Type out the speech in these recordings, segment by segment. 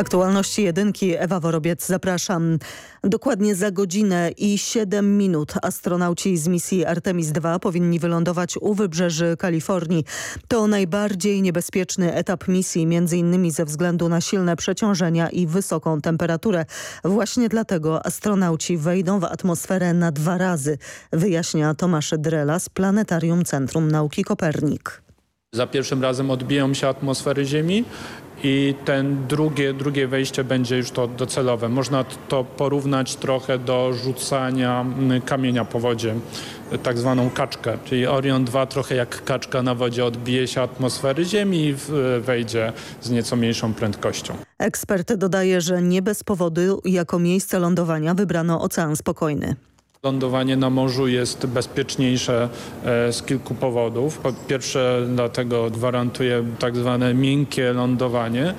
Aktualności jedynki, Ewa Worobiec, zapraszam. Dokładnie za godzinę i 7 minut astronauci z misji Artemis II powinni wylądować u wybrzeży Kalifornii. To najbardziej niebezpieczny etap misji, między innymi ze względu na silne przeciążenia i wysoką temperaturę. Właśnie dlatego astronauci wejdą w atmosferę na dwa razy, wyjaśnia Tomasz Drela z Planetarium Centrum Nauki Kopernik. Za pierwszym razem odbiją się atmosfery Ziemi i ten drugie, drugie wejście będzie już to docelowe. Można to porównać trochę do rzucania mm, kamienia po wodzie, tak zwaną kaczkę. Czyli Orion 2 trochę jak kaczka na wodzie odbije się atmosfery Ziemi i wejdzie z nieco mniejszą prędkością. Ekspert dodaje, że nie bez powodu jako miejsce lądowania wybrano Ocean Spokojny. Lądowanie na morzu jest bezpieczniejsze e, z kilku powodów. Po pierwsze dlatego gwarantuje tak zwane miękkie lądowanie,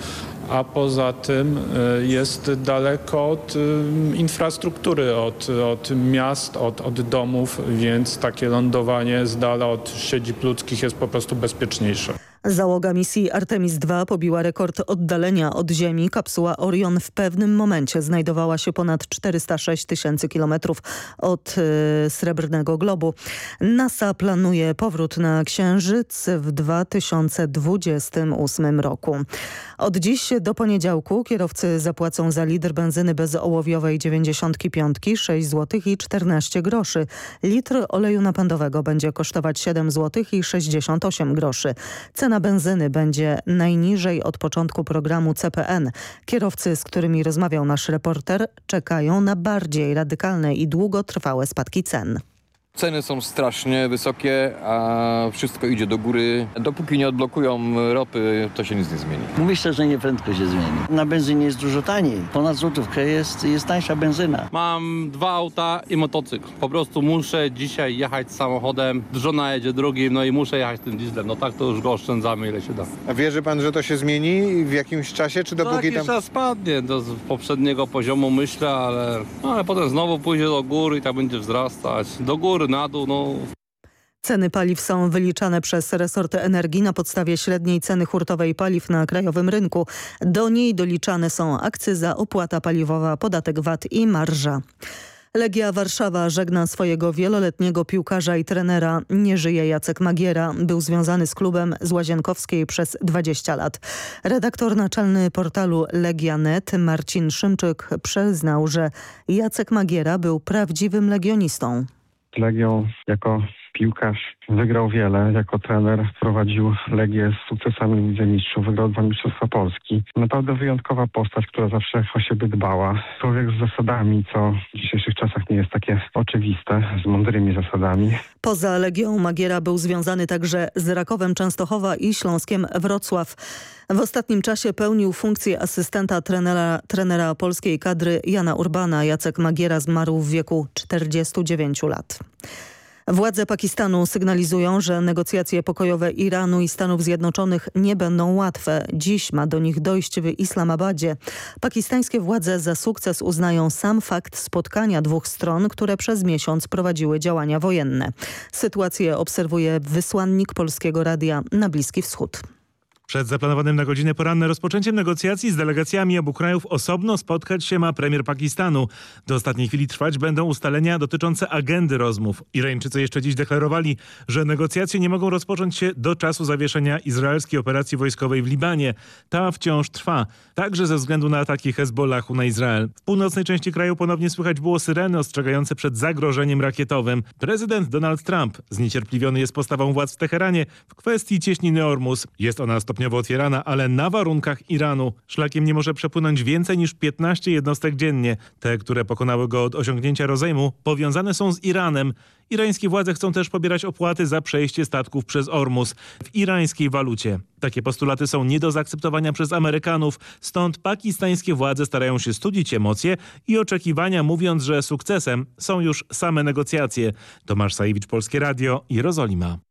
a poza tym e, jest daleko od e, infrastruktury, od, od miast, od, od domów, więc takie lądowanie z dala od siedzib ludzkich jest po prostu bezpieczniejsze. Załoga misji Artemis II pobiła rekord oddalenia od Ziemi. Kapsuła Orion w pewnym momencie znajdowała się ponad 406 tysięcy kilometrów od y, Srebrnego Globu. NASA planuje powrót na Księżyc w 2028 roku. Od dziś do poniedziałku kierowcy zapłacą za litr benzyny bezołowiowej 95 6 zł i 14 groszy. Litr oleju napędowego będzie kosztować 7 zł i 68 groszy. Cena benzyny będzie najniżej od początku programu CPN. Kierowcy, z którymi rozmawiał nasz reporter, czekają na bardziej radykalne i długotrwałe spadki cen. Ceny są strasznie wysokie, a wszystko idzie do góry. Dopóki nie odblokują ropy, to się nic nie zmieni. Myślę, że nie prędko się zmieni. Na benzynie jest dużo taniej. Ponad złotówkę jest, jest tańsza benzyna. Mam dwa auta i motocykl. Po prostu muszę dzisiaj jechać samochodem. Żona jedzie drugim, no i muszę jechać tym dieslem. No tak to już go oszczędzamy ile się da. A wierzy pan, że to się zmieni w jakimś czasie, czy dopóki jakiś tam... czas spadnie do poprzedniego poziomu myślę, ale, no, ale potem znowu pójdzie do góry i tak będzie wzrastać. Do góry, na dół, no Ceny paliw są wyliczane przez resorty energii na podstawie średniej ceny hurtowej paliw na krajowym rynku. Do niej doliczane są akcyza, opłata paliwowa, podatek VAT i marża. Legia Warszawa żegna swojego wieloletniego piłkarza i trenera. Nie żyje Jacek Magiera. Był związany z klubem z Łazienkowskiej przez 20 lat. Redaktor naczelny portalu Legia.net Marcin Szymczyk przyznał, że Jacek Magiera był prawdziwym legionistą. Legią jako piłkarz wygrał wiele. Jako trener prowadził Legię z sukcesami w Lidze Mistrzów. Wygrał dwa Mistrzostwa Polski. Naprawdę wyjątkowa postać, która zawsze o siebie dbała. Człowiek z zasadami, co w dzisiejszych czasach nie jest takie oczywiste, z mądrymi zasadami. Poza Legią Magiera był związany także z Rakowem Częstochowa i Śląskiem Wrocław. W ostatnim czasie pełnił funkcję asystenta trenera, trenera polskiej kadry Jana Urbana. Jacek Magiera zmarł w wieku 49 lat. Władze Pakistanu sygnalizują, że negocjacje pokojowe Iranu i Stanów Zjednoczonych nie będą łatwe. Dziś ma do nich dojść w Islamabadzie. Pakistańskie władze za sukces uznają sam fakt spotkania dwóch stron, które przez miesiąc prowadziły działania wojenne. Sytuację obserwuje wysłannik Polskiego Radia na Bliski Wschód. Przed zaplanowanym na godzinę poranne rozpoczęciem negocjacji z delegacjami obu krajów osobno spotkać się ma premier Pakistanu. Do ostatniej chwili trwać będą ustalenia dotyczące agendy rozmów. Irańczycy jeszcze dziś deklarowali, że negocjacje nie mogą rozpocząć się do czasu zawieszenia izraelskiej operacji wojskowej w Libanie. Ta wciąż trwa, także ze względu na ataki Hezbollahu na Izrael. W północnej części kraju ponownie słychać było syreny ostrzegające przed zagrożeniem rakietowym. Prezydent Donald Trump zniecierpliwiony jest postawą władz w Teheranie w kwestii cieśniny Ormus. Jest ona stopniowo stopniowo otwierana, ale na warunkach Iranu. Szlakiem nie może przepłynąć więcej niż 15 jednostek dziennie. Te, które pokonały go od osiągnięcia rozejmu, powiązane są z Iranem. Irańskie władze chcą też pobierać opłaty za przejście statków przez Ormus w irańskiej walucie. Takie postulaty są nie do zaakceptowania przez Amerykanów, stąd pakistańskie władze starają się studzić emocje i oczekiwania, mówiąc, że sukcesem są już same negocjacje. Tomasz Sajewicz, Polskie Radio, Jerozolima.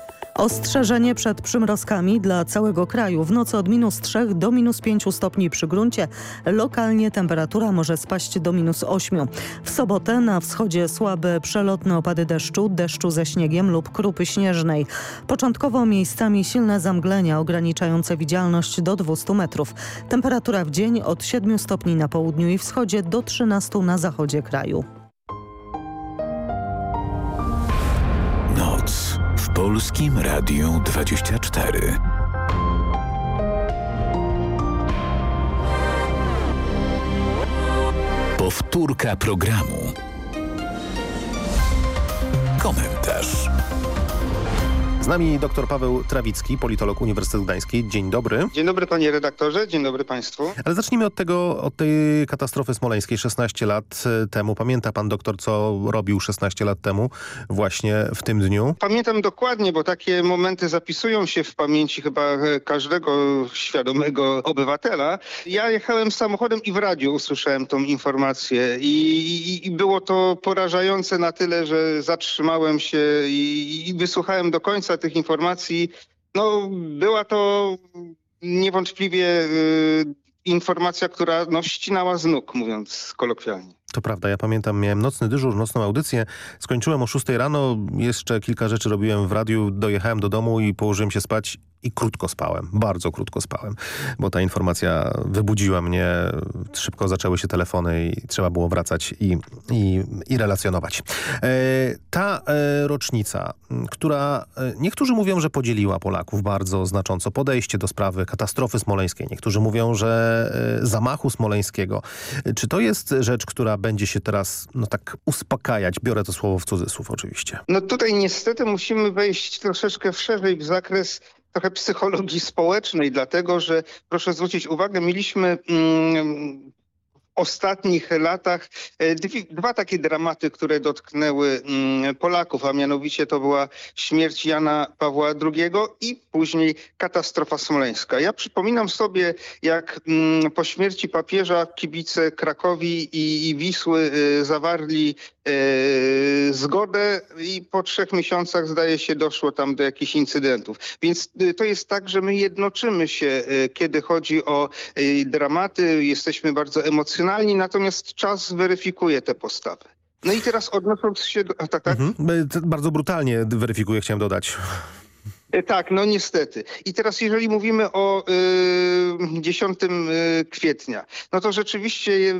Ostrzeżenie przed przymrozkami dla całego kraju. W nocy od minus 3 do minus 5 stopni przy gruncie. Lokalnie temperatura może spaść do minus 8. W sobotę na wschodzie słabe przelotne opady deszczu, deszczu ze śniegiem lub krupy śnieżnej. Początkowo miejscami silne zamglenia ograniczające widzialność do 200 metrów. Temperatura w dzień od 7 stopni na południu i wschodzie do 13 na zachodzie kraju. Polskim Radiu 24. Powtórka programu. Komentarz. Z nami dr Paweł Trawicki, politolog Uniwersytetu Gdański. Dzień dobry. Dzień dobry panie redaktorze, dzień dobry państwu. Ale zacznijmy od tego, od tej katastrofy smoleńskiej 16 lat e, temu. Pamięta pan doktor, co robił 16 lat temu właśnie w tym dniu? Pamiętam dokładnie, bo takie momenty zapisują się w pamięci chyba e, każdego świadomego obywatela. Ja jechałem samochodem i w radiu usłyszałem tą informację i, i, i było to porażające na tyle, że zatrzymałem się i, i wysłuchałem do końca tych informacji. No, była to niewątpliwie y, informacja, która no, ścinała z nóg, mówiąc kolokwialnie. To prawda, ja pamiętam, miałem nocny dyżur, nocną audycję. Skończyłem o 6 rano, jeszcze kilka rzeczy robiłem w radiu, dojechałem do domu i położyłem się spać i krótko spałem, bardzo krótko spałem, bo ta informacja wybudziła mnie, szybko zaczęły się telefony i trzeba było wracać i, i, i relacjonować. E, ta e, rocznica, która e, niektórzy mówią, że podzieliła Polaków bardzo znacząco, podejście do sprawy katastrofy smoleńskiej, niektórzy mówią, że zamachu smoleńskiego. Czy to jest rzecz, która będzie się teraz no tak uspokajać? Biorę to słowo w cudzysłów oczywiście. No tutaj niestety musimy wejść troszeczkę szerzej w zakres trochę psychologii społecznej, dlatego że proszę zwrócić uwagę, mieliśmy mm, ostatnich latach e, dwa takie dramaty, które dotknęły mm, Polaków, a mianowicie to była śmierć Jana Pawła II i później katastrofa smoleńska. Ja przypominam sobie, jak mm, po śmierci papieża kibice Krakowi i, Wisły y, zawarli zgodę i po trzech miesiącach zdaje się doszło tam do jakichś incydentów. Więc y, to jest tak, że my jednoczymy się, kiedy chodzi o dramaty, jesteśmy bardzo emocjonalni, natomiast czas weryfikuje te postawy. No i teraz odnosząc się do... Tak, tak? Mhm. Bardzo brutalnie weryfikuję, chciałem dodać. Tak, no niestety. I teraz jeżeli mówimy o y, 10 kwietnia, no to rzeczywiście y,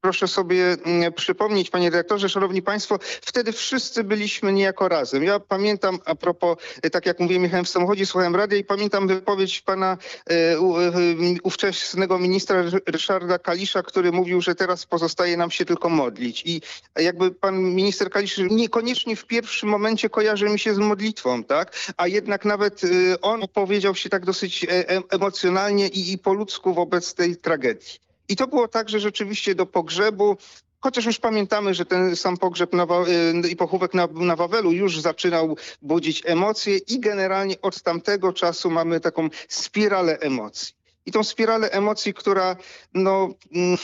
proszę sobie y, przypomnieć, panie dyrektorze, szanowni państwo, wtedy wszyscy byliśmy niejako razem. Ja pamiętam, a propos, y, tak jak mówiłem, jechałem w samochodzie, słuchałem radia i pamiętam wypowiedź pana y, ówczesnego ministra Ryszarda Kalisza, który mówił, że teraz pozostaje nam się tylko modlić. I jakby pan minister Kalisz niekoniecznie w pierwszym momencie kojarzy mi się z modlitwą, tak? A jednak nawet y, on powiedział się tak dosyć e, emocjonalnie i, i po ludzku wobec tej tragedii. I to było tak, że rzeczywiście do pogrzebu Chociaż już pamiętamy, że ten sam pogrzeb na, y, i pochówek na, na Wawelu już zaczynał budzić emocje i generalnie od tamtego czasu mamy taką spiralę emocji. I tą spiralę emocji, która no, mm,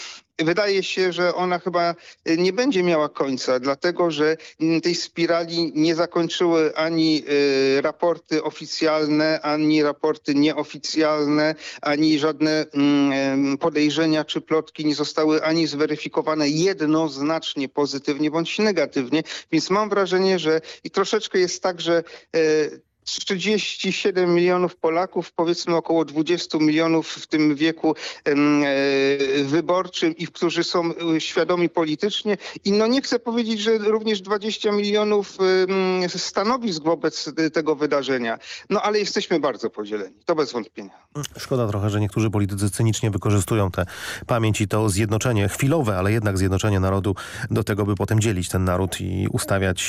wydaje się, że ona chyba nie będzie miała końca, dlatego że mm, tej spirali nie zakończyły ani y, raporty oficjalne, ani raporty nieoficjalne, ani żadne mm, podejrzenia czy plotki nie zostały ani zweryfikowane jednoznacznie pozytywnie bądź negatywnie. Więc mam wrażenie, że i troszeczkę jest tak, że y, 37 milionów Polaków, powiedzmy około 20 milionów w tym wieku e, wyborczym i którzy są e, świadomi politycznie. I no nie chcę powiedzieć, że również 20 milionów stanowisk wobec tego wydarzenia. No ale jesteśmy bardzo podzieleni, to bez wątpienia. Szkoda trochę, że niektórzy politycy cynicznie wykorzystują tę pamięć i to zjednoczenie, chwilowe, ale jednak zjednoczenie narodu do tego, by potem dzielić ten naród i ustawiać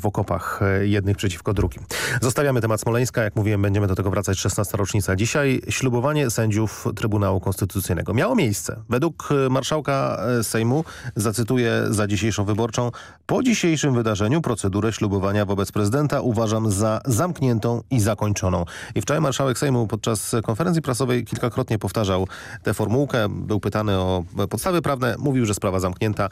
w okopach e, jednych przeciwko drugim. Zostawiamy temat Smoleńska. Jak mówiłem, będziemy do tego wracać 16 rocznica. Dzisiaj ślubowanie sędziów Trybunału Konstytucyjnego miało miejsce. Według e, marszałka e, Sejmu, zacytuję za dzisiejszą wyborczą, po dzisiejszym wydarzeniu procedurę ślubowania wobec prezydenta uważam za zamkniętą i zakończoną. I wczoraj marszałek Sejmu podczas konferencji prasowej kilkakrotnie powtarzał tę formułkę. Był pytany o podstawy prawne. Mówił, że sprawa zamknięta.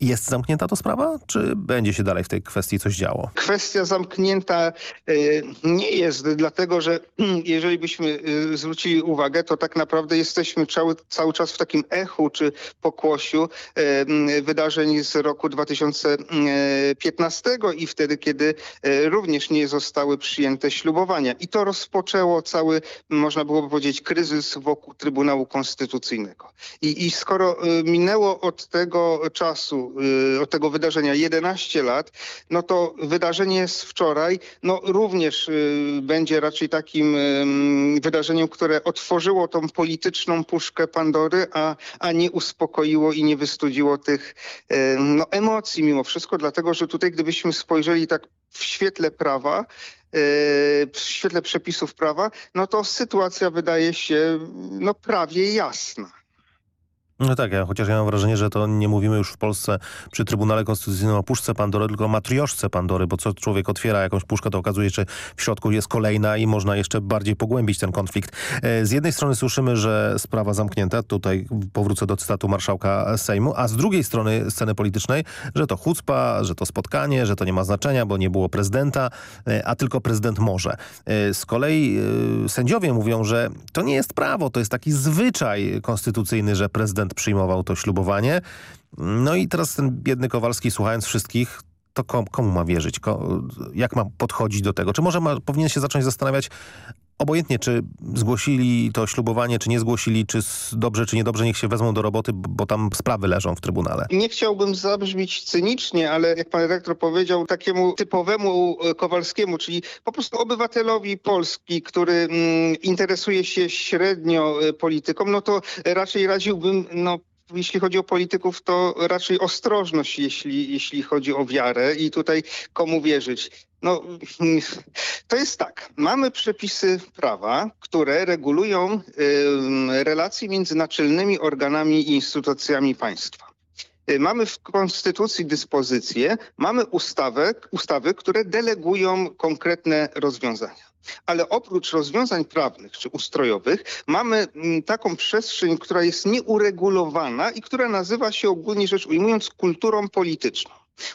Jest zamknięta to sprawa, czy będzie się dalej w tej kwestii coś działo? Kwestia zamknięta y, nie jest, dlatego że jeżeli byśmy y, zwrócili uwagę, to tak naprawdę jesteśmy cały, cały czas w takim echu czy pokłosiu y, wydarzeń z roku 2015 i wtedy, kiedy również nie zostały przyjęte ślubowania. I to rozpoczęło cały, można byłoby powiedzieć, kryzys wokół Trybunału Konstytucyjnego. I, i skoro minęło od tego czasu Y, od tego wydarzenia 11 lat, no to wydarzenie z wczoraj no również y, będzie raczej takim wydarzeniem, które otworzyło tą polityczną puszkę Pandory, a, a nie uspokoiło i nie wystudziło tych no, emocji mimo wszystko, dlatego że tutaj gdybyśmy spojrzeli tak w świetle prawa, y, w świetle przepisów prawa, no to sytuacja wydaje się no, prawie jasna. No tak, ja, chociaż ja mam wrażenie, że to nie mówimy już w Polsce przy Trybunale Konstytucyjnym o puszce Pandory, tylko o matrioszce Pandory, bo co człowiek otwiera jakąś puszkę, to okazuje się, że w środku jest kolejna i można jeszcze bardziej pogłębić ten konflikt. E, z jednej strony słyszymy, że sprawa zamknięta, tutaj powrócę do cytatu marszałka Sejmu, a z drugiej strony sceny politycznej, że to chucpa, że to spotkanie, że to nie ma znaczenia, bo nie było prezydenta, e, a tylko prezydent może. E, z kolei sędziowie mówią, że to nie jest prawo, to jest taki zwyczaj konstytucyjny, że prezydent przyjmował to ślubowanie. No i teraz ten biedny Kowalski, słuchając wszystkich, to komu ma wierzyć? jak ma podchodzić do tego? Czy może ma, powinien się zacząć zastanawiać, obojętnie czy zgłosili to ślubowanie, czy nie zgłosili, czy dobrze, czy niedobrze, niech się wezmą do roboty, bo tam sprawy leżą w Trybunale. Nie chciałbym zabrzmieć cynicznie, ale jak pan redaktor powiedział, takiemu typowemu e, Kowalskiemu, czyli po prostu obywatelowi Polski, który mm, interesuje się średnio e, polityką, no to raczej radziłbym no, jeśli chodzi o polityków, to raczej ostrożność, jeśli, jeśli chodzi o wiarę i tutaj komu wierzyć. No, to jest tak. Mamy przepisy prawa, które regulują y, relacje między naczelnymi organami i instytucjami państwa. Y, mamy w Konstytucji dyspozycje, mamy ustawę, ustawy, które delegują konkretne rozwiązania. Ale oprócz rozwiązań prawnych czy ustrojowych mamy mm, taką przestrzeń, która jest nieuregulowana i która nazywa się ogólnie rzecz ujmując kulturą polityczną.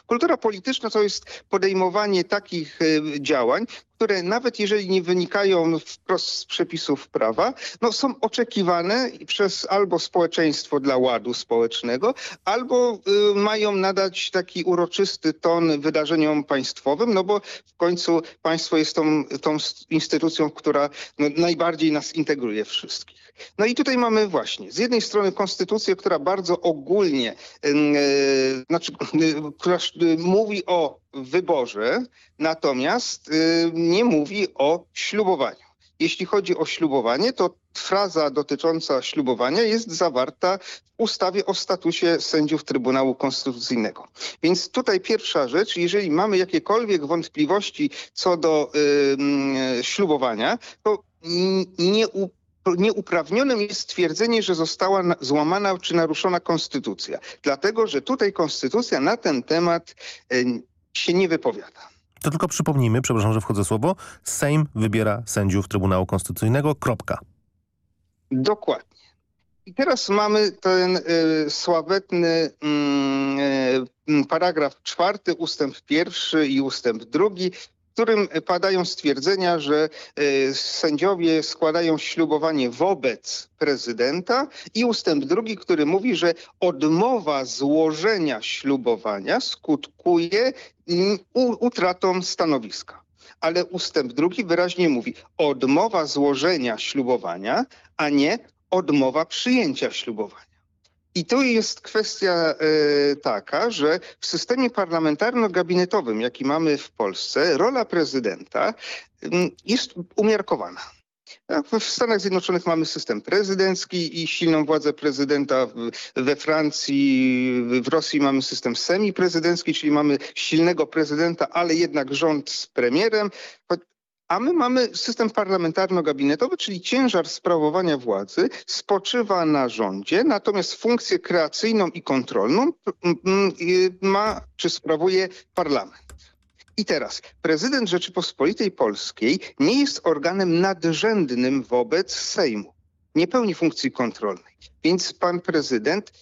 Kultura polityczna to jest podejmowanie takich y, działań, które nawet jeżeli nie wynikają wprost z przepisów prawa, no są oczekiwane przez albo społeczeństwo dla ładu społecznego, albo y, mają nadać taki uroczysty ton wydarzeniom państwowym, no bo w końcu państwo jest tą, tą instytucją, która no, najbardziej nas integruje wszystkich. No i tutaj mamy właśnie z jednej strony konstytucję, która bardzo ogólnie, yy, znaczy, yy, która mówi o wyborze, natomiast yy, nie mówi o ślubowaniu. Jeśli chodzi o ślubowanie, to fraza dotycząca ślubowania jest zawarta w ustawie o statusie sędziów Trybunału Konstytucyjnego. Więc tutaj pierwsza rzecz, jeżeli mamy jakiekolwiek wątpliwości co do ślubowania, to nie nieuprawnionym jest stwierdzenie, że została złamana czy naruszona konstytucja. Dlatego, że tutaj konstytucja na ten temat się nie wypowiada. To tylko przypomnijmy, przepraszam, że wchodzę słowo, Sejm wybiera sędziów Trybunału Konstytucyjnego, kropka. Dokładnie. I teraz mamy ten y, sławetny y, y, paragraf czwarty, ustęp pierwszy i ustęp drugi, którym padają stwierdzenia, że e, sędziowie składają ślubowanie wobec prezydenta i ustęp drugi, który mówi, że odmowa złożenia ślubowania skutkuje utratą stanowiska. Ale ustęp drugi wyraźnie mówi odmowa złożenia ślubowania, a nie odmowa przyjęcia ślubowania. I tu jest kwestia y, taka, że w systemie parlamentarno-gabinetowym, jaki mamy w Polsce, rola prezydenta y, jest umiarkowana. W Stanach Zjednoczonych mamy system prezydencki i silną władzę prezydenta. We Francji, w Rosji mamy system semiprezydencki, czyli mamy silnego prezydenta, ale jednak rząd z premierem. A my mamy system parlamentarno-gabinetowy, czyli ciężar sprawowania władzy spoczywa na rządzie, natomiast funkcję kreacyjną i kontrolną ma czy sprawuje parlament. I teraz prezydent Rzeczypospolitej Polskiej nie jest organem nadrzędnym wobec Sejmu. Nie pełni funkcji kontrolnej. Więc pan prezydent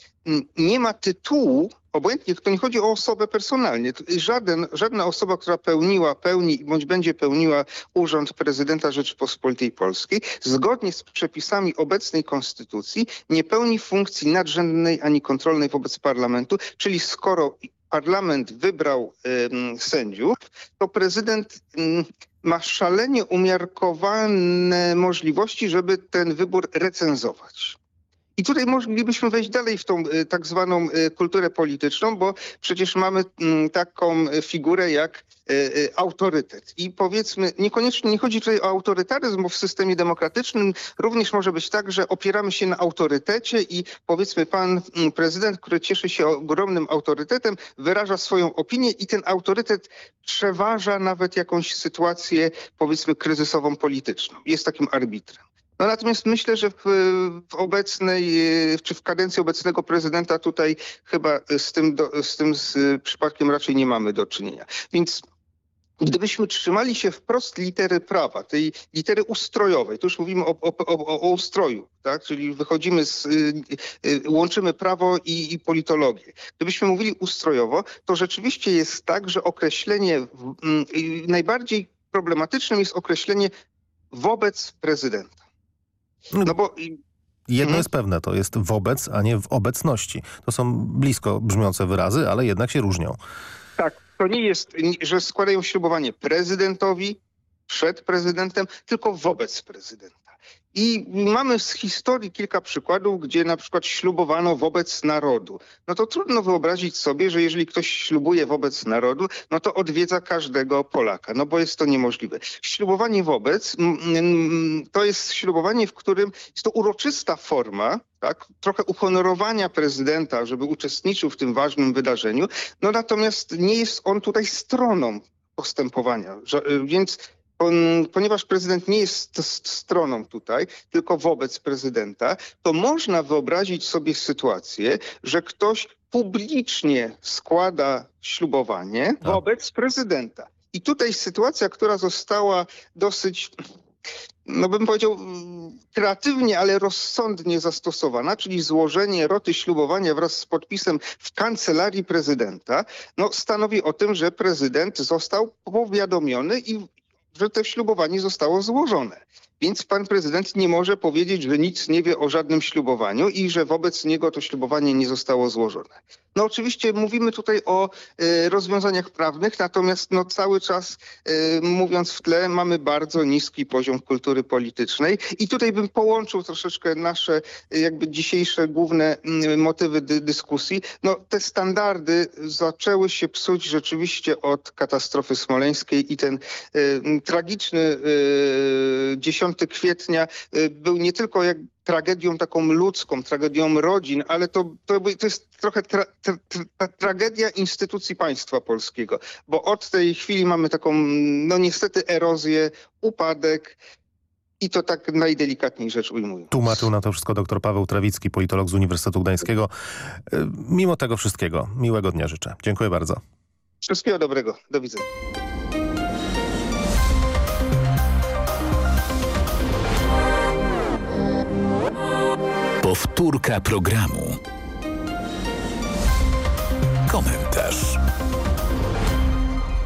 nie ma tytułu, obojętnie, to nie chodzi o osobę personalnie. Żaden, żadna osoba, która pełniła, pełni bądź będzie pełniła urząd prezydenta Rzeczypospolitej Polskiej, zgodnie z przepisami obecnej konstytucji, nie pełni funkcji nadrzędnej ani kontrolnej wobec parlamentu, czyli skoro parlament wybrał y, sędziów, to prezydent y, ma szalenie umiarkowane możliwości, żeby ten wybór recenzować. I tutaj moglibyśmy wejść dalej w tą y, tak zwaną y, kulturę polityczną, bo przecież mamy mm, taką figurę jak y, autorytet. I powiedzmy, niekoniecznie nie chodzi tutaj o autorytaryzm, bo w systemie demokratycznym również może być tak, że opieramy się na autorytecie i powiedzmy pan mm, prezydent, który cieszy się ogromnym autorytetem, wyraża swoją opinię i ten autorytet przeważa nawet jakąś sytuację powiedzmy kryzysową polityczną. Jest takim arbitrem. No natomiast myślę, że w, w, obecnej, czy w kadencji obecnego prezydenta tutaj chyba z tym, do, z tym z przypadkiem raczej nie mamy do czynienia. Więc Gdybyśmy trzymali się wprost litery prawa, tej litery ustrojowej, tu już mówimy o, o, o, o ustroju, tak? czyli wychodzimy z, y, y, łączymy prawo i, i, politologię. Gdybyśmy mówili ustrojowo, to rzeczywiście jest tak, że określenie, y, najbardziej problematycznym jest określenie wobec prezydenta. No bo... Jedno mhm. jest pewne, to jest wobec, a nie w obecności. To są blisko brzmiące wyrazy, ale jednak się różnią. Tak, to nie jest, że składają ślubowanie prezydentowi, przed prezydentem, tylko wobec prezydenta. I mamy z historii kilka przykładów, gdzie na przykład ślubowano wobec narodu. No to trudno wyobrazić sobie, że jeżeli ktoś ślubuje wobec narodu, no to odwiedza każdego Polaka, no bo jest to niemożliwe. Ślubowanie wobec to jest ślubowanie, w którym jest to uroczysta forma, tak, trochę uhonorowania prezydenta, żeby uczestniczył w tym ważnym wydarzeniu, no natomiast nie jest on tutaj stroną postępowania, więc ponieważ prezydent nie jest stroną tutaj, tylko wobec prezydenta, to można wyobrazić sobie sytuację, że ktoś publicznie składa ślubowanie tak. wobec prezydenta. I tutaj sytuacja, która została dosyć no bym powiedział, kreatywnie, ale rozsądnie zastosowana, czyli złożenie roty ślubowania wraz z podpisem w kancelarii prezydenta, no, stanowi o tym, że prezydent został powiadomiony i że to ślubowanie zostało złożone. Więc pan prezydent nie może powiedzieć, że nic nie wie o żadnym ślubowaniu i że wobec niego to ślubowanie nie zostało złożone. No oczywiście mówimy tutaj o y, rozwiązaniach prawnych, natomiast no, cały czas y, mówiąc w tle mamy bardzo niski poziom kultury politycznej i tutaj bym połączył troszeczkę nasze y, jakby dzisiejsze główne motywy dy, dyskusji. No te standardy zaczęły się psuć rzeczywiście od katastrofy smoleńskiej i ten tragiczny 10 kwietnia był nie tylko jak tragedią taką ludzką, tragedią rodzin, ale to, to, to jest trochę tra, tra, tra, tragedia instytucji państwa polskiego, bo od tej chwili mamy taką, no niestety erozję, upadek, i to tak najdelikatniej rzecz ujmując. Tłumaczył na to wszystko dr Paweł Trawicki, politolog z Uniwersytetu Gdańskiego. E, mimo tego wszystkiego, miłego dnia życzę. Dziękuję bardzo. Wszystkiego dobrego. Do widzenia. Powtórka programu. Komentarz.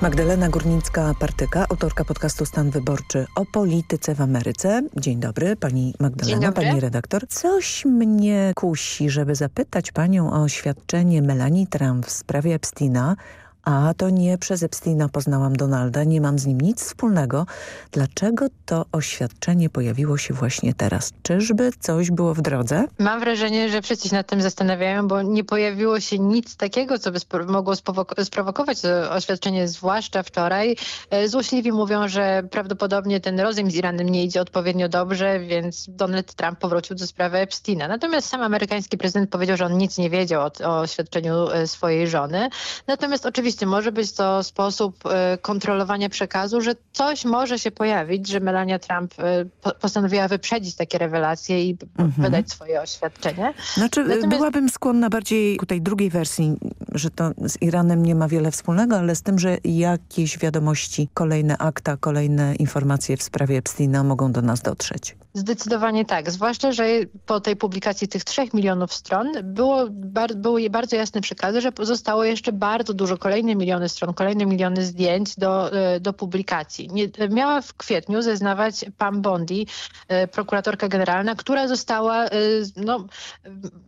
Magdalena Górnicka-Partyka, autorka podcastu Stan Wyborczy o polityce w Ameryce. Dzień dobry, pani Magdalena, pani redaktor. Coś mnie kusi, żeby zapytać panią o oświadczenie Melanie Trump w sprawie Epsteina, a to nie przez Epsteina poznałam Donalda, nie mam z nim nic wspólnego. Dlaczego to oświadczenie pojawiło się właśnie teraz? Czyżby coś było w drodze? Mam wrażenie, że wszyscy się nad tym zastanawiają, bo nie pojawiło się nic takiego, co by mogło sprowokować oświadczenie, zwłaszcza wczoraj. E, złośliwi mówią, że prawdopodobnie ten rozejm z Iranem nie idzie odpowiednio dobrze, więc Donald Trump powrócił do sprawy Epsteina. Natomiast sam amerykański prezydent powiedział, że on nic nie wiedział o, o oświadczeniu e, swojej żony. Natomiast oczywiście rzeczywiście może być to sposób kontrolowania przekazu, że coś może się pojawić, że Melania Trump postanowiła wyprzedzić takie rewelacje i mhm. wydać swoje oświadczenie. Znaczy Natomiast... byłabym skłonna bardziej ku tej drugiej wersji, że to z Iranem nie ma wiele wspólnego, ale z tym, że jakieś wiadomości, kolejne akta, kolejne informacje w sprawie Epsteina mogą do nas dotrzeć. Zdecydowanie tak, zwłaszcza, że po tej publikacji tych trzech milionów stron było, bar, były bardzo jasne przekazy, że pozostało jeszcze bardzo dużo, kolejne miliony stron, kolejne miliony zdjęć do, e, do publikacji. Nie, miała w kwietniu zeznawać Pam Bondi, e, prokuratorka generalna, która została, e, no,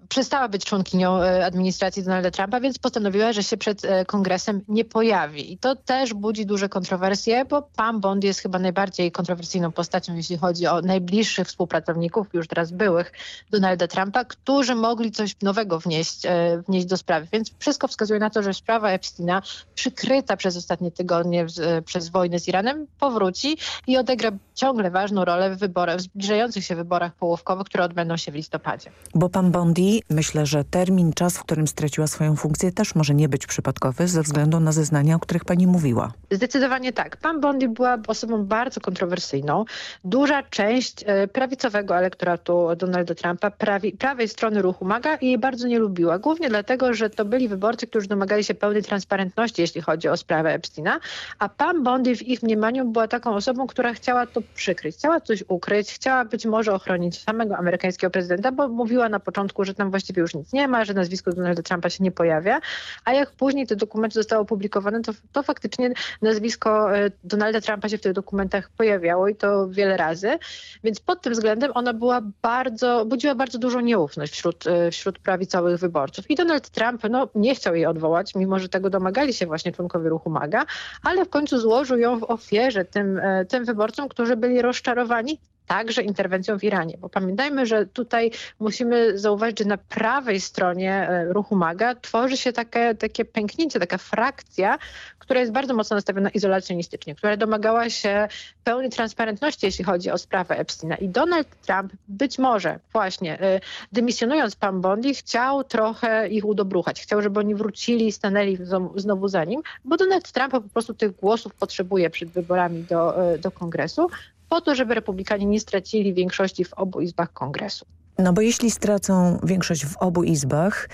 przestała być członkinią administracji Donalda Trumpa, więc postanowiła, że się przed kongresem nie pojawi. I to też budzi duże kontrowersje, bo Pam Bondi jest chyba najbardziej kontrowersyjną postacią, jeśli chodzi o najbliższe najbliższych współpracowników, już teraz byłych, Donalda Trumpa, którzy mogli coś nowego wnieść, e, wnieść do sprawy. Więc wszystko wskazuje na to, że sprawa Epsteina, przykryta przez ostatnie tygodnie w, e, przez wojnę z Iranem, powróci i odegra ciągle ważną rolę w wyborach, w zbliżających się wyborach połówkowych, które odbędą się w listopadzie. Bo pan Bondi, myślę, że termin, czas, w którym straciła swoją funkcję też może nie być przypadkowy ze względu na zeznania, o których pani mówiła. Zdecydowanie tak. Pan Bondi była osobą bardzo kontrowersyjną. Duża część e, prawicowego elektoratu Donalda Trumpa, prawi, prawej strony ruchu MAGA i jej bardzo nie lubiła. Głównie dlatego, że to byli wyborcy, którzy domagali się pełnej transparentności, jeśli chodzi o sprawę Epsteina, a Pam Bondi w ich mniemaniu była taką osobą, która chciała to przykryć, chciała coś ukryć, chciała być może ochronić samego amerykańskiego prezydenta, bo mówiła na początku, że tam właściwie już nic nie ma, że nazwisko Donalda Trumpa się nie pojawia, a jak później te dokumenty zostały opublikowane, to, to faktycznie nazwisko e, Donalda Trumpa się w tych dokumentach pojawiało i to wiele razy, więc po pod tym względem ona była bardzo, budziła bardzo dużą nieufność wśród, e, wśród prawicowych wyborców. I Donald Trump no, nie chciał jej odwołać, mimo że tego domagali się właśnie członkowie ruchu MAGA, ale w końcu złożył ją w ofierze tym, e, tym wyborcom, którzy byli rozczarowani także interwencją w Iranie. Bo pamiętajmy, że tutaj musimy zauważyć, że na prawej stronie e, ruchu MAGA tworzy się takie, takie pęknięcie, taka frakcja, która jest bardzo mocno nastawiona izolacjonistycznie, która domagała się pełnej transparentności, jeśli chodzi o sprawę Epsteina. I Donald Trump być może właśnie e, dymisjonując Pam Bondi chciał trochę ich udobruchać. Chciał, żeby oni wrócili i stanęli znowu za nim, bo Donald Trump po prostu tych głosów potrzebuje przed wyborami do, e, do kongresu po to, żeby republikanie nie stracili większości w obu izbach kongresu. No bo jeśli stracą większość w obu izbach,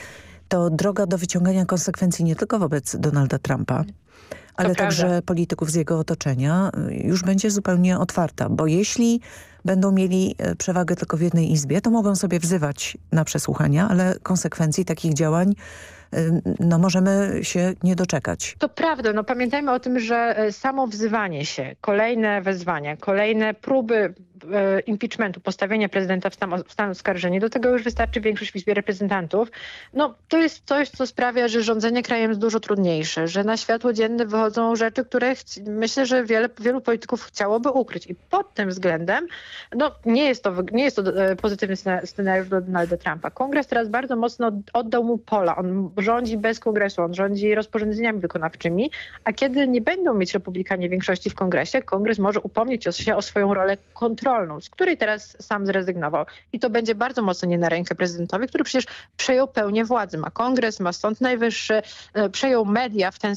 to droga do wyciągania konsekwencji nie tylko wobec Donalda Trumpa, ale to także prawda. polityków z jego otoczenia y, już będzie zupełnie otwarta, bo jeśli będą mieli y, przewagę tylko w jednej izbie, to mogą sobie wzywać na przesłuchania, ale konsekwencji takich działań no możemy się nie doczekać. To prawda. No pamiętajmy o tym, że e, samo wzywanie się, kolejne wezwania, kolejne próby e, impeachmentu, postawienia prezydenta w stan, w stan oskarżenia, do tego już wystarczy większość w Izbie Reprezentantów. No to jest coś, co sprawia, że rządzenie krajem jest dużo trudniejsze, że na światło dzienne wychodzą rzeczy, które myślę, że wiele, wielu polityków chciałoby ukryć. I pod tym względem no, nie, jest to, nie jest to e, pozytywny scenariusz dla Donalda Trumpa. Kongres teraz bardzo mocno oddał mu pola. On rządzi bez kongresu, on rządzi rozporządzeniami wykonawczymi, a kiedy nie będą mieć republikanie większości w kongresie, kongres może upomnieć się o swoją rolę kontrolną, z której teraz sam zrezygnował. I to będzie bardzo mocno nie na rękę prezydentowi, który przecież przejął pełnię władzy. Ma kongres, ma sąd najwyższy, e, przejął media w, ten,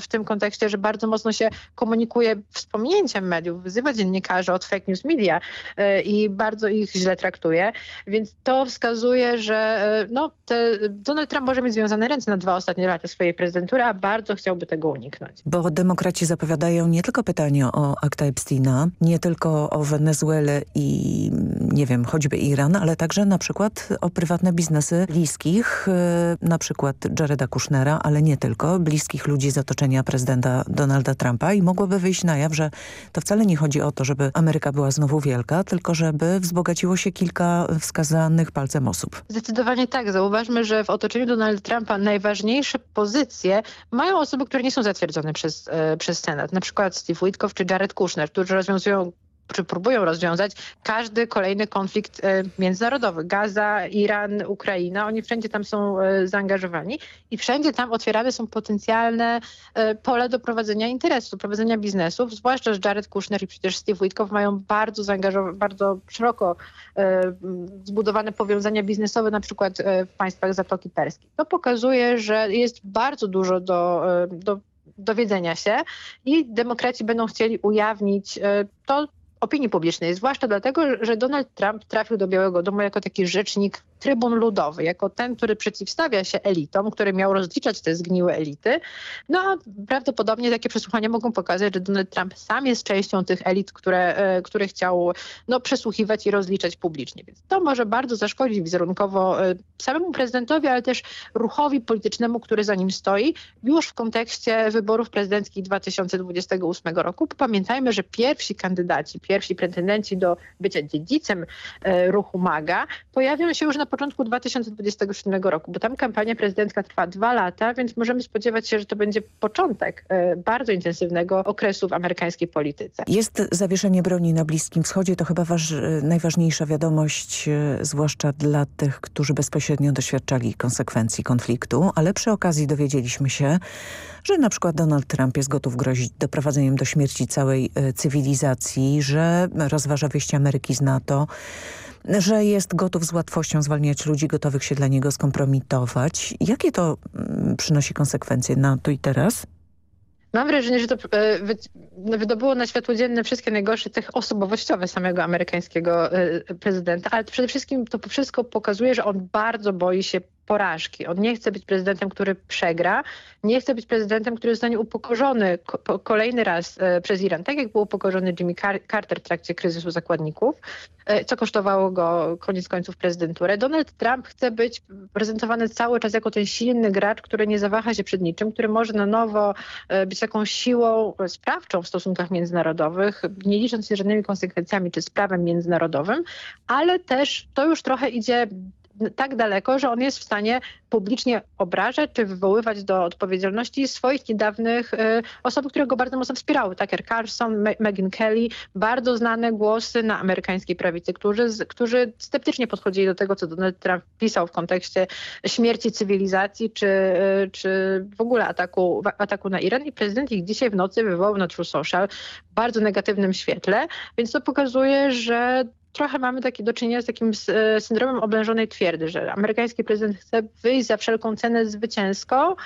w tym kontekście, że bardzo mocno się komunikuje wspomnieniem mediów, wyzywa dziennikarzy od fake news media e, i bardzo ich źle traktuje. Więc to wskazuje, że e, no, te, Donald Trump może mieć związane ręce na dwa ostatnie lata swojej prezydentury, a bardzo chciałby tego uniknąć. Bo demokraci zapowiadają nie tylko pytanie o akta Epsteina, nie tylko o Wenezuelę i nie wiem, choćby Iran, ale także na przykład o prywatne biznesy bliskich, y, na przykład Jareda Kushnera, ale nie tylko, bliskich ludzi z otoczenia prezydenta Donalda Trumpa i mogłoby wyjść na jaw, że to wcale nie chodzi o to, żeby Ameryka była znowu wielka, tylko żeby wzbogaciło się kilka wskazanych palcem osób. Zdecydowanie tak. Zauważmy, że w otoczeniu Donalda Trumpa najważniejsze pozycje mają osoby, które nie są zatwierdzone przez, e, przez Senat. Na przykład Steve Witkow czy Jared Kushner, którzy rozwiązują czy próbują rozwiązać każdy kolejny konflikt e, międzynarodowy. Gaza, Iran, Ukraina, oni wszędzie tam są e, zaangażowani i wszędzie tam otwierane są potencjalne e, pole do prowadzenia interesu, prowadzenia biznesów, zwłaszcza, że Jared Kushner i przecież Steve Witkow mają bardzo zaangażowane, bardzo szeroko zbudowane powiązania biznesowe, na przykład w państwach Zatoki Perskiej. To pokazuje, że jest bardzo dużo do, do dowiedzenia się i demokraci będą chcieli ujawnić to opinii publicznej, zwłaszcza dlatego, że Donald Trump trafił do Białego Domu jako taki rzecznik trybun ludowy, jako ten, który przeciwstawia się elitom, który miał rozliczać te zgniłe elity. No a prawdopodobnie takie przesłuchania mogą pokazać, że Donald Trump sam jest częścią tych elit, które, e, które chciał no, przesłuchiwać i rozliczać publicznie. Więc to może bardzo zaszkodzić wizerunkowo e, samemu prezydentowi, ale też ruchowi politycznemu, który za nim stoi, już w kontekście wyborów prezydenckich 2028 roku. Pamiętajmy, że pierwsi kandydaci, pierwsi pretendenci do bycia dziedzicem e, ruchu MAGA pojawią się już na początku 2027 roku, bo tam kampania prezydencka trwa dwa lata, więc możemy spodziewać się, że to będzie początek e, bardzo intensywnego okresu w amerykańskiej polityce. Jest zawieszenie broni na Bliskim Wschodzie, to chyba waż, e, najważniejsza wiadomość, zwłaszcza dla tych, którzy bezpośrednio doświadczali konsekwencji konfliktu, ale przy okazji dowiedzieliśmy się, że na przykład Donald Trump jest gotów grozić doprowadzeniem do śmierci całej cywilizacji, że rozważa wyjście Ameryki z NATO, że jest gotów z łatwością zwalniać ludzi gotowych się dla niego skompromitować. Jakie to mm, przynosi konsekwencje na tu i teraz? Mam wrażenie, że to e, wydobyło na światło dzienne wszystkie najgorsze cechy osobowościowe samego amerykańskiego e, prezydenta, ale przede wszystkim to wszystko pokazuje, że on bardzo boi się porażki. On nie chce być prezydentem, który przegra, nie chce być prezydentem, który zostanie upokorzony ko kolejny raz e, przez Iran, tak jak był upokorzony Jimmy Car Carter w trakcie kryzysu zakładników, e, co kosztowało go koniec końców prezydenturę. Donald Trump chce być prezentowany cały czas jako ten silny gracz, który nie zawaha się przed niczym, który może na nowo e, być taką siłą sprawczą w stosunkach międzynarodowych, nie licząc się żadnymi konsekwencjami czy z prawem międzynarodowym, ale też to już trochę idzie tak daleko, że on jest w stanie publicznie obrażać czy wywoływać do odpowiedzialności swoich niedawnych y, osób, które go bardzo mocno wspierały. Tucker Carlson, Megyn Kelly, bardzo znane głosy na amerykańskiej prawicy, którzy, którzy sceptycznie podchodzili do tego, co Donald Trump pisał w kontekście śmierci cywilizacji czy, y, czy w ogóle ataku, ataku na Iran i prezydent ich dzisiaj w nocy wywołał na True Social w bardzo negatywnym świetle, więc to pokazuje, że trochę mamy takie do czynienia z takim e, syndromem oblężonej twierdzy, że amerykański prezydent chce wyjść za wszelką cenę zwycięsko,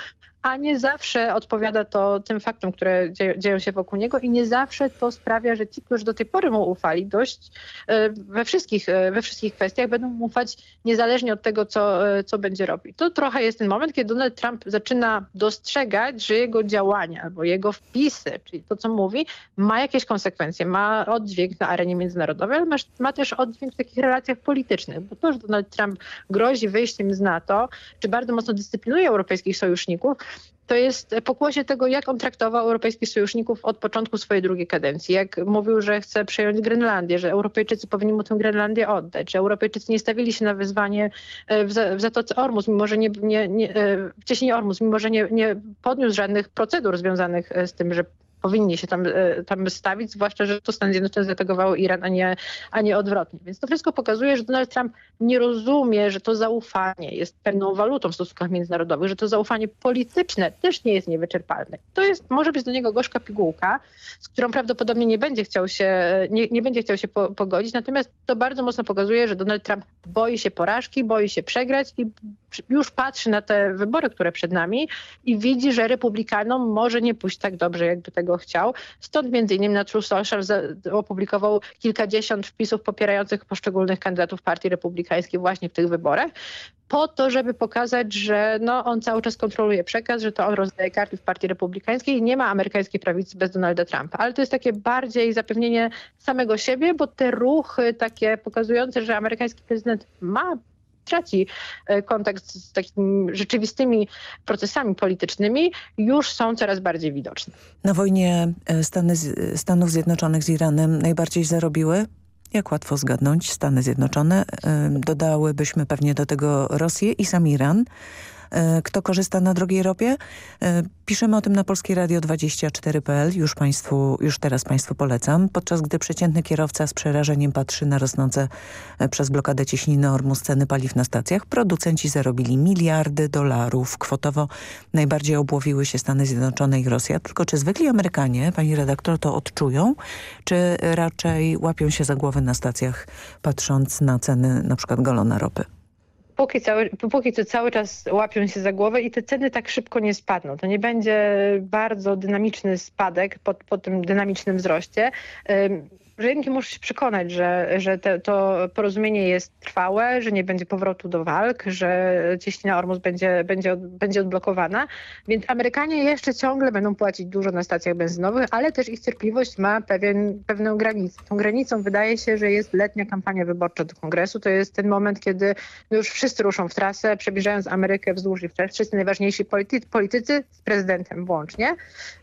a nie zawsze odpowiada to tym faktom, które dzieją się wokół niego i nie zawsze to sprawia, że ci, którzy do tej pory mu ufali dość e, we wszystkich, e, we wszystkich kwestiach będą mu ufać niezależnie od tego, co, e, co będzie robić. To trochę jest ten moment, kiedy Donald Trump zaczyna dostrzegać, że jego działania albo jego wpisy, czyli to, co mówi, ma jakieś konsekwencje, ma oddźwięk na arenie międzynarodowej, ale ma, ma też oddźwięk w takich relacjach politycznych, bo to, że Donald Trump grozi wyjściem z NATO, czy bardzo mocno dyscyplinuje europejskich sojuszników, to jest pokłosie tego, jak on traktował europejskich sojuszników od początku swojej drugiej kadencji. Jak mówił, że chce przejąć Grenlandię, że Europejczycy powinni mu tę Grenlandię oddać, że Europejczycy nie stawili się na wyzwanie e, w, Zatoce Ormus, mimo że nie, nie, nie e, Ormus, mimo że nie, nie podniósł żadnych procedur związanych e, z tym, że powinni się tam, e, tam stawić, zwłaszcza, że to Stany Zjednoczone zaatakowały Iran, a nie, a nie odwrotnie. Więc to wszystko pokazuje, że Donald Trump nie rozumie, że to zaufanie jest pewną walutą w stosunkach międzynarodowych, że to zaufanie polityczne też nie jest niewyczerpalne. To jest, może być do niego gorzka pigułka, z którą prawdopodobnie nie będzie chciał się, nie, nie będzie chciał się po, pogodzić, natomiast to bardzo mocno pokazuje, że Donald Trump boi się porażki, boi się przegrać i już patrzy na te wybory, które przed nami i widzi, że republikanom może nie pójść tak dobrze, jakby tego chciał. Stąd między innymi na True Social opublikował kilkadziesiąt wpisów popierających poszczególnych kandydatów partii republikańskiej właśnie w tych wyborach po to, żeby pokazać, że no, on cały czas kontroluje przekaz, że to on rozdaje karty w partii republikańskiej i nie ma amerykańskiej prawicy bez Donalda Trumpa. Ale to jest takie bardziej zapewnienie samego siebie, bo te ruchy takie pokazujące, że amerykański prezydent ma traci e, kontakt z takimi rzeczywistymi procesami politycznymi, już są coraz bardziej widoczne. Na wojnie e, Stany, Stanów Zjednoczonych z Iranem najbardziej zarobiły? Jak łatwo zgadnąć, Stany Zjednoczone. E, dodałybyśmy pewnie do tego Rosję i sam Iran. E, kto korzysta na drogiej ropie. E, piszemy o tym na Polskie Radio 24.pl. Już, państwu, już teraz Państwu polecam. Podczas gdy przeciętny kierowca z przerażeniem patrzy na rosnące e, przez blokadę cieśniny Ormus ceny paliw na stacjach, producenci zarobili miliardy dolarów. Kwotowo najbardziej obłowiły się Stany Zjednoczone i Rosja. Tylko czy zwykli Amerykanie, pani redaktor, to odczują? Czy raczej łapią się za głowę na stacjach, patrząc na ceny na przykład galona ropy? Póki, cały, póki co cały czas łapią się za głowę i te ceny tak szybko nie spadną. To nie będzie bardzo dynamiczny spadek po, po tym dynamicznym wzroście rynki muszą się przekonać, że, że te, to porozumienie jest trwałe, że nie będzie powrotu do walk, że cieśnina Ormus będzie, będzie, będzie odblokowana. Więc Amerykanie jeszcze ciągle będą płacić dużo na stacjach benzynowych, ale też ich cierpliwość ma pewien, pewną granicę. Tą granicą wydaje się, że jest letnia kampania wyborcza do kongresu. To jest ten moment, kiedy już wszyscy ruszą w trasę, przybliżając Amerykę wzdłuż i wszerz. Wszyscy najważniejsi politycy, politycy z prezydentem włącznie,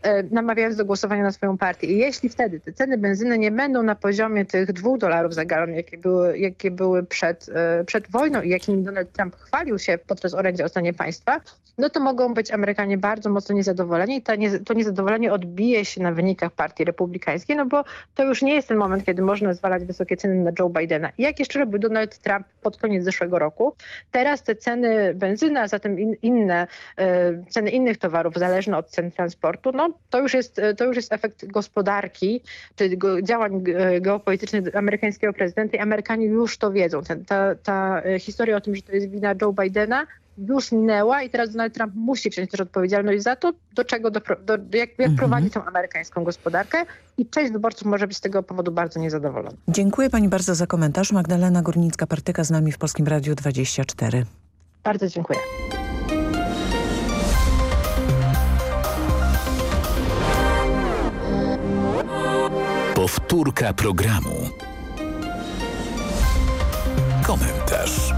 e, namawiając do głosowania na swoją partię. I jeśli wtedy te ceny benzyny nie będą na poziomie tych dwóch dolarów za galon, jakie były, jakie były przed, e, przed wojną i jakimi Donald Trump chwalił się podczas orędzia o stanie państwa, no to mogą być Amerykanie bardzo mocno niezadowoleni i to, nie, to niezadowolenie odbije się na wynikach partii republikańskiej, no bo to już nie jest ten moment, kiedy można zwalać wysokie ceny na Joe Bidena. Jak jeszcze robił Donald Trump pod koniec zeszłego roku, teraz te ceny benzyny, a zatem in, inne e, ceny innych towarów zależne od cen transportu, no to już jest, to już jest efekt gospodarki, czy działań geopolitycznych amerykańskiego prezydenta i Amerykanie już to wiedzą. Ten, ta, ta e, historia o tym, że to jest wina Joe Bidena już minęła i teraz Donald Trump musi wziąć też odpowiedzialność za to, do czego, do, do, jak, jak mhm. prowadzi tą amerykańską gospodarkę i część wyborców może być z tego powodu bardzo niezadowolona. Dziękuję pani bardzo za komentarz. Magdalena Górnicka-Partyka z nami w Polskim Radiu 24. Bardzo dziękuję. Powtórka programu. Komentarz.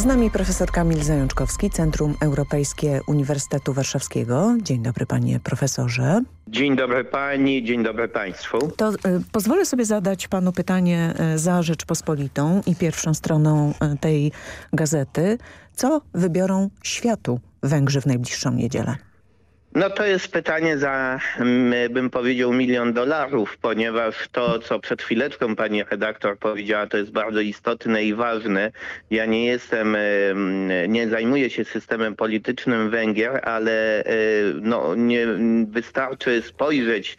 Z nami profesor Kamil Zajączkowski, Centrum Europejskie Uniwersytetu Warszawskiego. Dzień dobry panie profesorze. Dzień dobry pani, dzień dobry państwu. To y, pozwolę sobie zadać panu pytanie y, za Rzeczpospolitą i pierwszą stroną y, tej gazety. Co wybiorą światu Węgrzy w najbliższą niedzielę? No to jest pytanie za, mm, bym powiedział, milion dolarów, ponieważ to, co przed chwileczką pani redaktor powiedziała, to jest bardzo istotne i ważne. Ja nie jestem, nie zajmuję się systemem politycznym Węgier, ale e, no, nie wystarczy spojrzeć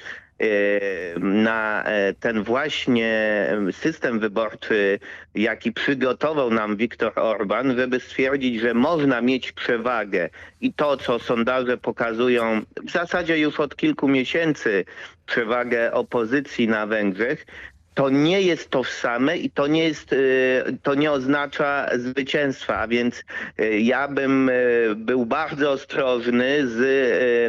na e, ten właśnie system wyborczy, jaki przygotował nam Viktor Orban, żeby stwierdzić, że można mieć przewagę. I to, co sondaże pokazują w zasadzie już od kilku miesięcy, przewagę opozycji na Węgrzech, to nie jest tożsame i to nie, jest, e, to nie oznacza zwycięstwa, a więc ja bym był bardzo ostrożny z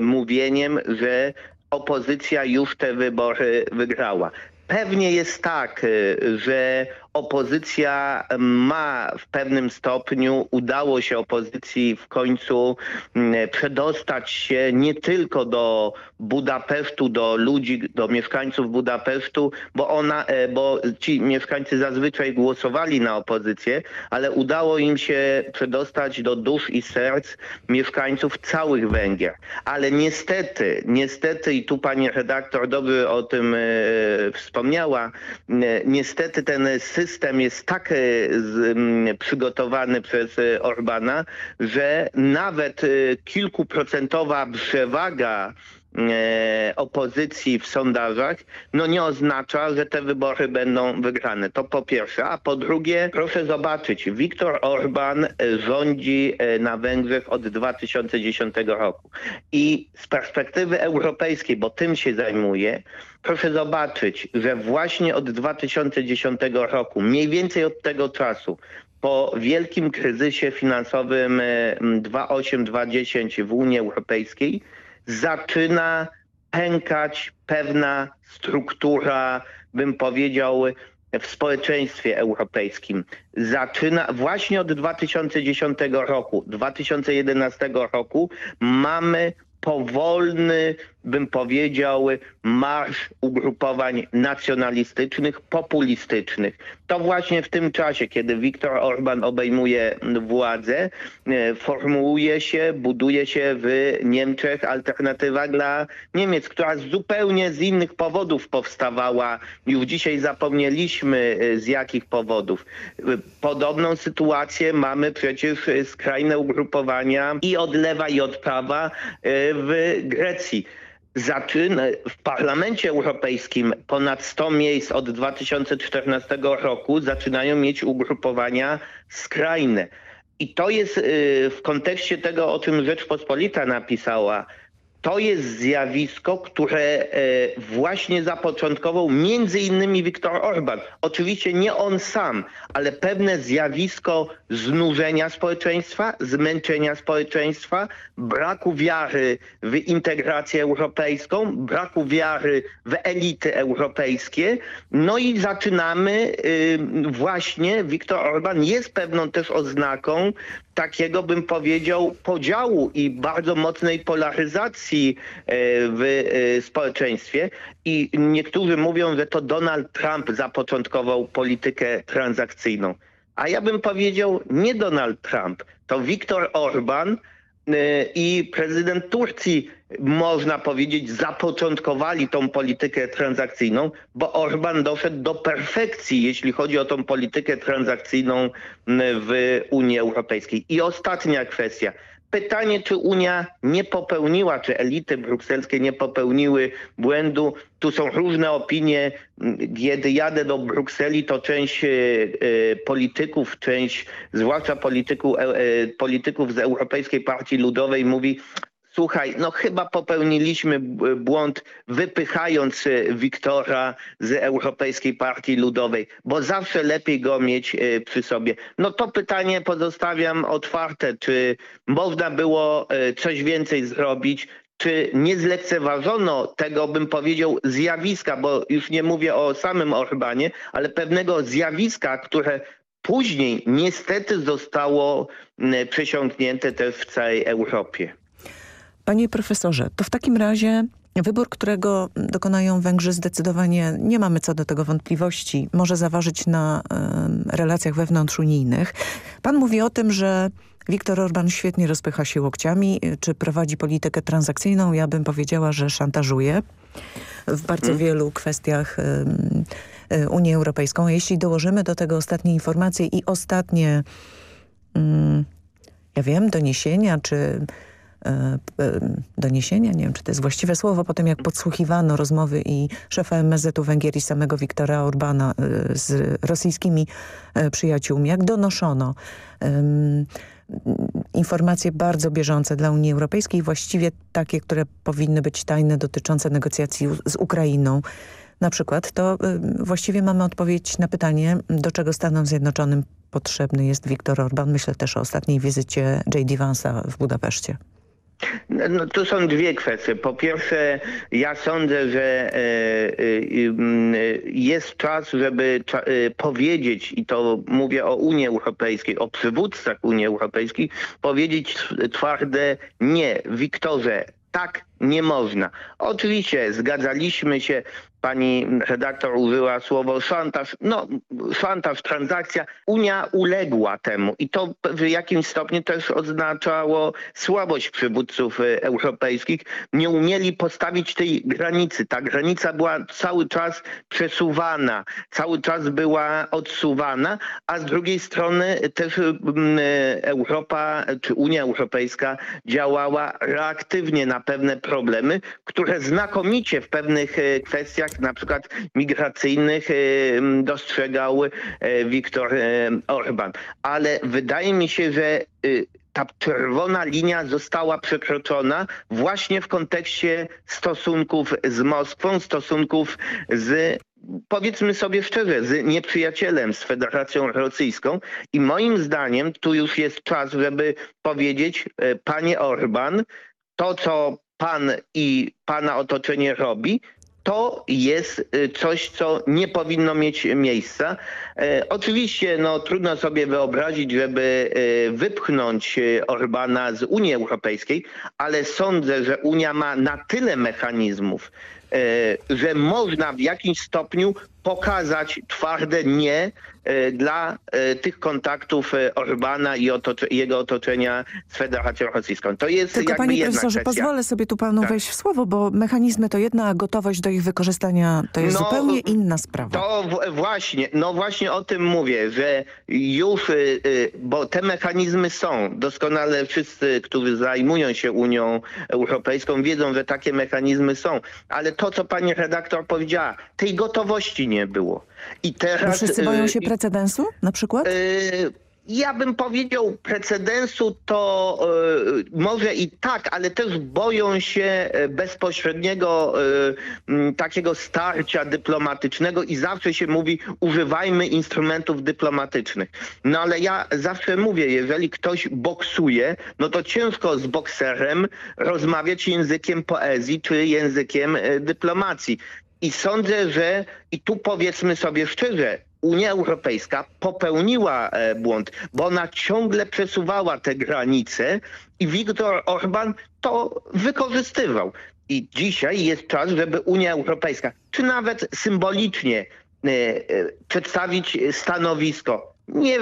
mówieniem, że opozycja już te wybory wygrała. Pewnie jest tak, y, że opozycja ma w pewnym stopniu, udało się opozycji w końcu mm, przedostać się nie tylko do Budapesztu, do ludzi, do mieszkańców Budapesztu, bo, ona, e, bo ci mieszkańcy zazwyczaj głosowali na opozycję, ale udało im się przedostać do dusz i serc mieszkańców całych Węgier. Ale niestety, niestety i tu pani redaktor dobrze o tym e, wspomniała, e, niestety ten system system jest tak e, przygotowany przez e, Orbana, że nawet e, kilkuprocentowa przewaga opozycji w sondażach, no nie oznacza, że te wybory będą wygrane. To po pierwsze. A po drugie, proszę zobaczyć, Viktor Orban rządzi na Węgrzech od 2010 roku. I z perspektywy europejskiej, bo tym się zajmuje, proszę zobaczyć, że właśnie od 2010 roku, mniej więcej od tego czasu, po wielkim kryzysie finansowym 2008-2010 e, w Unii Europejskiej zaczyna pękać pewna struktura, bym powiedział, w społeczeństwie europejskim. Zaczyna właśnie od 2010 roku, 2011 roku mamy powolny bym powiedział, marsz ugrupowań nacjonalistycznych, populistycznych. To właśnie w tym czasie, kiedy Viktor Orban obejmuje władzę, e, formułuje się, buduje się w Niemczech alternatywa dla Niemiec, która zupełnie z innych powodów powstawała. Już dzisiaj zapomnieliśmy e, z jakich powodów. E, podobną sytuację mamy przecież skrajne ugrupowania i od lewa i od prawa w Grecji. Zaczyna w Parlamencie Europejskim ponad 100 miejsc od 2014 roku zaczynają mieć ugrupowania skrajne. I to jest y, w kontekście tego, o czym Rzeczpospolita napisała, to jest zjawisko, które e, właśnie zapoczątkował między innymi Viktor Orban. Oczywiście nie on sam, ale pewne zjawisko znużenia społeczeństwa, zmęczenia społeczeństwa, braku wiary w integrację europejską, braku wiary w elity europejskie. No i zaczynamy właśnie, Viktor Orban jest pewną też oznaką takiego bym powiedział podziału i bardzo mocnej polaryzacji e, w e, społeczeństwie i niektórzy mówią, że to Donald Trump zapoczątkował politykę transakcyjną. A ja bym powiedział nie Donald Trump, to Viktor Orban i prezydent Turcji można powiedzieć, zapoczątkowali tą politykę transakcyjną, bo Orban doszedł do perfekcji, jeśli chodzi o tą politykę transakcyjną w Unii Europejskiej. I ostatnia kwestia. Pytanie, czy Unia nie popełniła, czy elity brukselskie nie popełniły błędu. Tu są różne opinie. Kiedy jadę do Brukseli, to część e, e, polityków, część zwłaszcza polityków, e, polityków z Europejskiej Partii Ludowej mówi, słuchaj, no chyba popełniliśmy błąd wypychając e, Wiktora z Europejskiej Partii Ludowej, bo zawsze lepiej go mieć e, przy sobie. No to pytanie pozostawiam otwarte, czy można było e, coś więcej zrobić, czy nie zlekceważono tego, bym powiedział, zjawiska, bo już nie mówię o samym Orbanie, ale pewnego zjawiska, które później niestety zostało przesiąknięte też w całej Europie. Panie profesorze, to w takim razie wybór, którego dokonają Węgrzy zdecydowanie, nie mamy co do tego wątpliwości, może zaważyć na y, relacjach wewnątrzunijnych. Pan mówi o tym, że Viktor Orban świetnie rozpycha się łokciami, czy prowadzi politykę transakcyjną. Ja bym powiedziała, że szantażuje w bardzo hmm. wielu kwestiach y, y, Unię Europejską. Jeśli dołożymy do tego ostatnie informacje i ostatnie, mm, ja wiem, doniesienia, czy doniesienia, nie wiem czy to jest właściwe słowo, po tym jak podsłuchiwano rozmowy i szefa MSZ-u Węgier i samego Viktora Orbana e, z rosyjskimi przyjaciółmi, jak donoszono informacje bardzo bieżące dla Unii Europejskiej, właściwie takie, które powinny być tajne, dotyczące negocjacji z Ukrainą na przykład, to właściwie mamy odpowiedź na pytanie, do czego Stanom Zjednoczonym potrzebny jest Viktor Orban. Myślę też o ostatniej wizycie J.D. Vansa w Budapeszcie. No, to są dwie kwestie. Po pierwsze, ja sądzę, że e, e, jest czas, żeby e, powiedzieć, i to mówię o Unii Europejskiej, o przywódcach Unii Europejskiej, powiedzieć twarde nie. Wiktorze, tak nie można. Oczywiście zgadzaliśmy się pani redaktor użyła słowo szantaż. No, szantaż, transakcja. Unia uległa temu i to w jakimś stopniu też oznaczało słabość przywódców e, europejskich. Nie umieli postawić tej granicy. Ta granica była cały czas przesuwana, cały czas była odsuwana, a z drugiej strony też e, Europa czy Unia Europejska działała reaktywnie na pewne problemy, które znakomicie w pewnych e, na przykład migracyjnych e, dostrzegał e, Viktor e, Orban. Ale wydaje mi się, że ta czerwona linia została przekroczona właśnie w kontekście stosunków z Moskwą, stosunków z powiedzmy sobie szczerze, z nieprzyjacielem, z Federacją Rosyjską i moim zdaniem tu już jest czas, żeby powiedzieć, panie Orban, to co pan i pana otoczenie robi, to jest y, coś, co nie powinno mieć miejsca. E, oczywiście no, trudno sobie wyobrazić, żeby e, wypchnąć e, Orbana z Unii Europejskiej, ale sądzę, że Unia ma na tyle mechanizmów, że można w jakimś stopniu pokazać twarde nie e, dla e, tych kontaktów e, Orbana i otocze jego otoczenia z Federacją Rosyjską. To jest Tylko jakby panie jedna profesorze, kwestia. pozwolę sobie tu panu Tak. wejść w słowo, bo mechanizmy to jedna, a gotowość do ich wykorzystania to jest No, zupełnie inna sprawa. To właśnie, no właśnie o tym mówię, że już, y, y, bo te mechanizmy są. Doskonale wszyscy, którzy zajmują się Unią Europejską wiedzą, że takie mechanizmy są. Ale to, co pani redaktor powiedziała, tej gotowości nie było. I teraz... Bo wszyscy boją y, się precedensu na przykład? Y, Ja bym powiedział, precedensu to y, może i tak, ale też boją się y, bezpośredniego takiego starcia dyplomatycznego i zawsze się mówi, używajmy instrumentów dyplomatycznych. No ale ja zawsze mówię, jeżeli ktoś boksuje, no to ciężko z bokserem rozmawiać językiem poezji czy językiem dyplomacji. I sądzę, że i tu powiedzmy sobie szczerze, Unia Europejska popełniła e, błąd, bo ona ciągle przesuwała te granice i Viktor Orban to wykorzystywał. I dzisiaj jest czas, żeby Unia Europejska, czy nawet symbolicznie e, e, przedstawić stanowisko. Nie,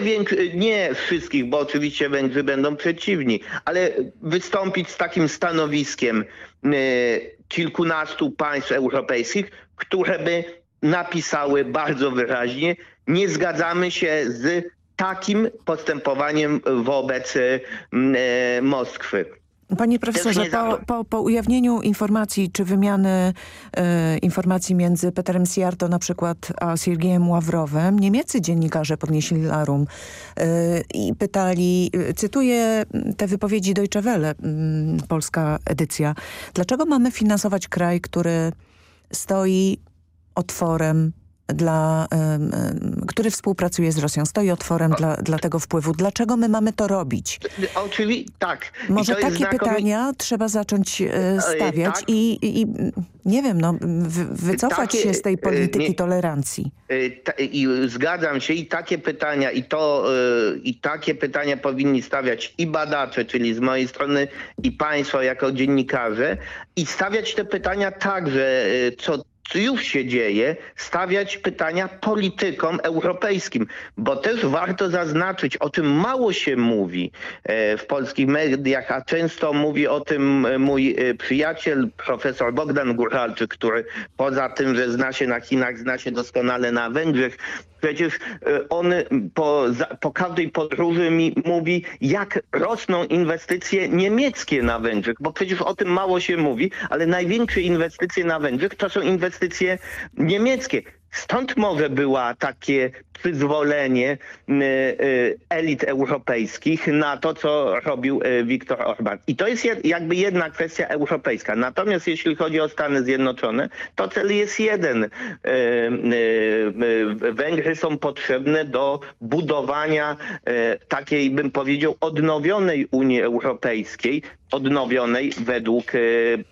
nie wszystkich, bo oczywiście Węgrzy będą przeciwni, ale wystąpić z takim stanowiskiem kilkunastu państw europejskich, które by napisały bardzo wyraźnie, nie zgadzamy się z takim postępowaniem wobec e, Moskwy. Panie profesorze, po, po, po ujawnieniu informacji czy wymiany e, informacji między Peterem Siarto na przykład a Siergiejem Ławrowem, niemieccy dziennikarze podnieśli larum e, i pytali, e, cytuję te wypowiedzi Deutsche Welle, polska edycja, dlaczego mamy finansować kraj, który stoi otworem dla, który współpracuje z Rosją, stoi otworem dla, dla tego wpływu. Dlaczego my mamy to robić? Oczywiście, tak. Może takie znakomi- pytania trzeba zacząć e, stawiać tak. i, i, nie wiem, no, wy, wycofać Takie, się z tej e, polityki nie- tolerancji. I zgadzam się i takie pytania i to i takie pytania powinni stawiać i badacze, czyli z mojej strony i państwo jako dziennikarze i stawiać te pytania także, co co już się dzieje, stawiać pytania politykom europejskim, bo też warto zaznaczyć, o czym mało się mówi e, w polskich mediach, a często mówi o tym e, mój e, przyjaciel, profesor Bogdan Góralczyk, który poza tym, że zna się na Chinach, zna się doskonale na Węgrzech, Przecież e, on po, za- po każdej podróży mi mówi, jak rosną inwestycje niemieckie na Węgrzech, bo przecież o tym mało się mówi, ale największe inwestycje na Węgrzech to są inwestycje niemieckie. Stąd może była takie przyzwolenie y, y, elit europejskich na to, co robił y, Viktor Orban. I to jest jakby jedna kwestia europejska. Natomiast jeśli chodzi o Stany Zjednoczone, to cel jest jeden. Węgry są potrzebne do budowania takiej, bym powiedział, odnowionej Unii Europejskiej, odnowionej według e,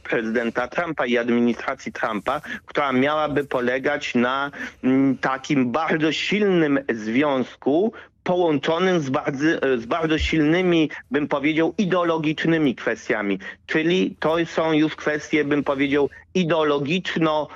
prezydenta Trumpa i administracji Trumpa, która miałaby polegać na mm, takim bardzo silnym związku połączonym z bardzo, z bardzo silnymi, bym powiedział, ideologicznymi kwestiami. Czyli to są już kwestie, bym powiedział, ideologiczno,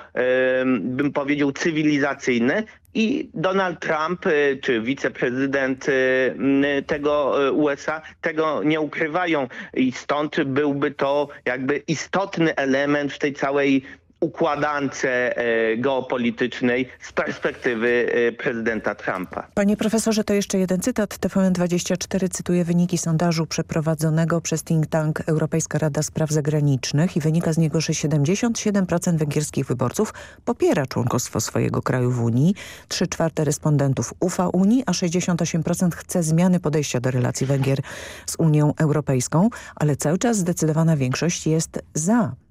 bym powiedział, cywilizacyjne, i Donald Trump, y, czy wiceprezydent m, tego y, USA, tego nie ukrywają i stąd byłby to jakby istotny element w tej całej układance e, geopolitycznej z perspektywy e, prezydenta Trumpa. Panie profesorze, to jeszcze jeden cytat. TVN24 cytuje wyniki sondażu przeprowadzonego przez think tank Europejska Rada Spraw Zagranicznych i wynika z niego, że 77% węgierskich wyborców popiera członkostwo swojego kraju w Unii, 3 czwarte respondentów ufa Unii, a 68% chce zmiany podejścia do relacji Węgier z Unią Europejską, ale cały czas zdecydowana większość jest za.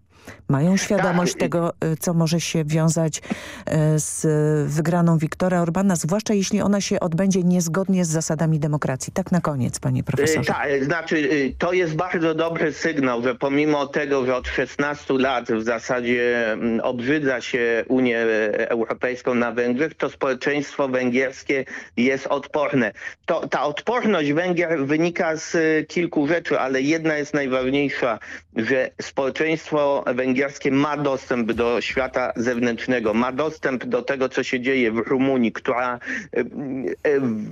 Mają świadomość Tak. tego, y, co może się wiązać y, z wygraną Wiktora Orbana, zwłaszcza jeśli ona się odbędzie niezgodnie z zasadami demokracji. Tak na koniec, panie profesorze. Tak, znaczy y, to jest bardzo dobry sygnał, że pomimo tego, że od 16 lat w zasadzie mm, obrzydza się Unię Europejską na Węgrzech, to społeczeństwo węgierskie jest odporne. To, ta odporność Węgier wynika z y, kilku rzeczy, ale jedna jest najważniejsza, że społeczeństwo węgierskie ma dostęp do świata zewnętrznego, ma dostęp do tego, co się dzieje w Rumunii, która,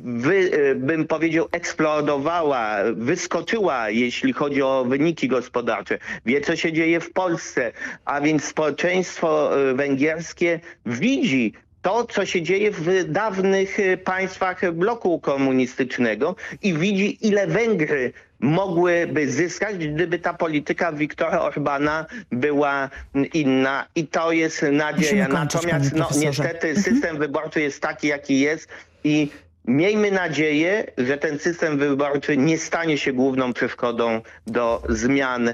wy, bym powiedział, eksplodowała, wyskoczyła, jeśli chodzi o wyniki gospodarcze. Wie, co się dzieje w Polsce, a więc społeczeństwo węgierskie widzi to, co się dzieje w dawnych państwach bloku komunistycznego i widzi, ile Węgry mogłyby zyskać, gdyby ta polityka Wiktora Orbana była inna. I to jest nadzieja. Kończyć, Natomiast no, niestety mhm. system wyborczy jest taki, jaki jest i Miejmy nadzieję, że ten system wyborczy nie stanie się główną przeszkodą do zmian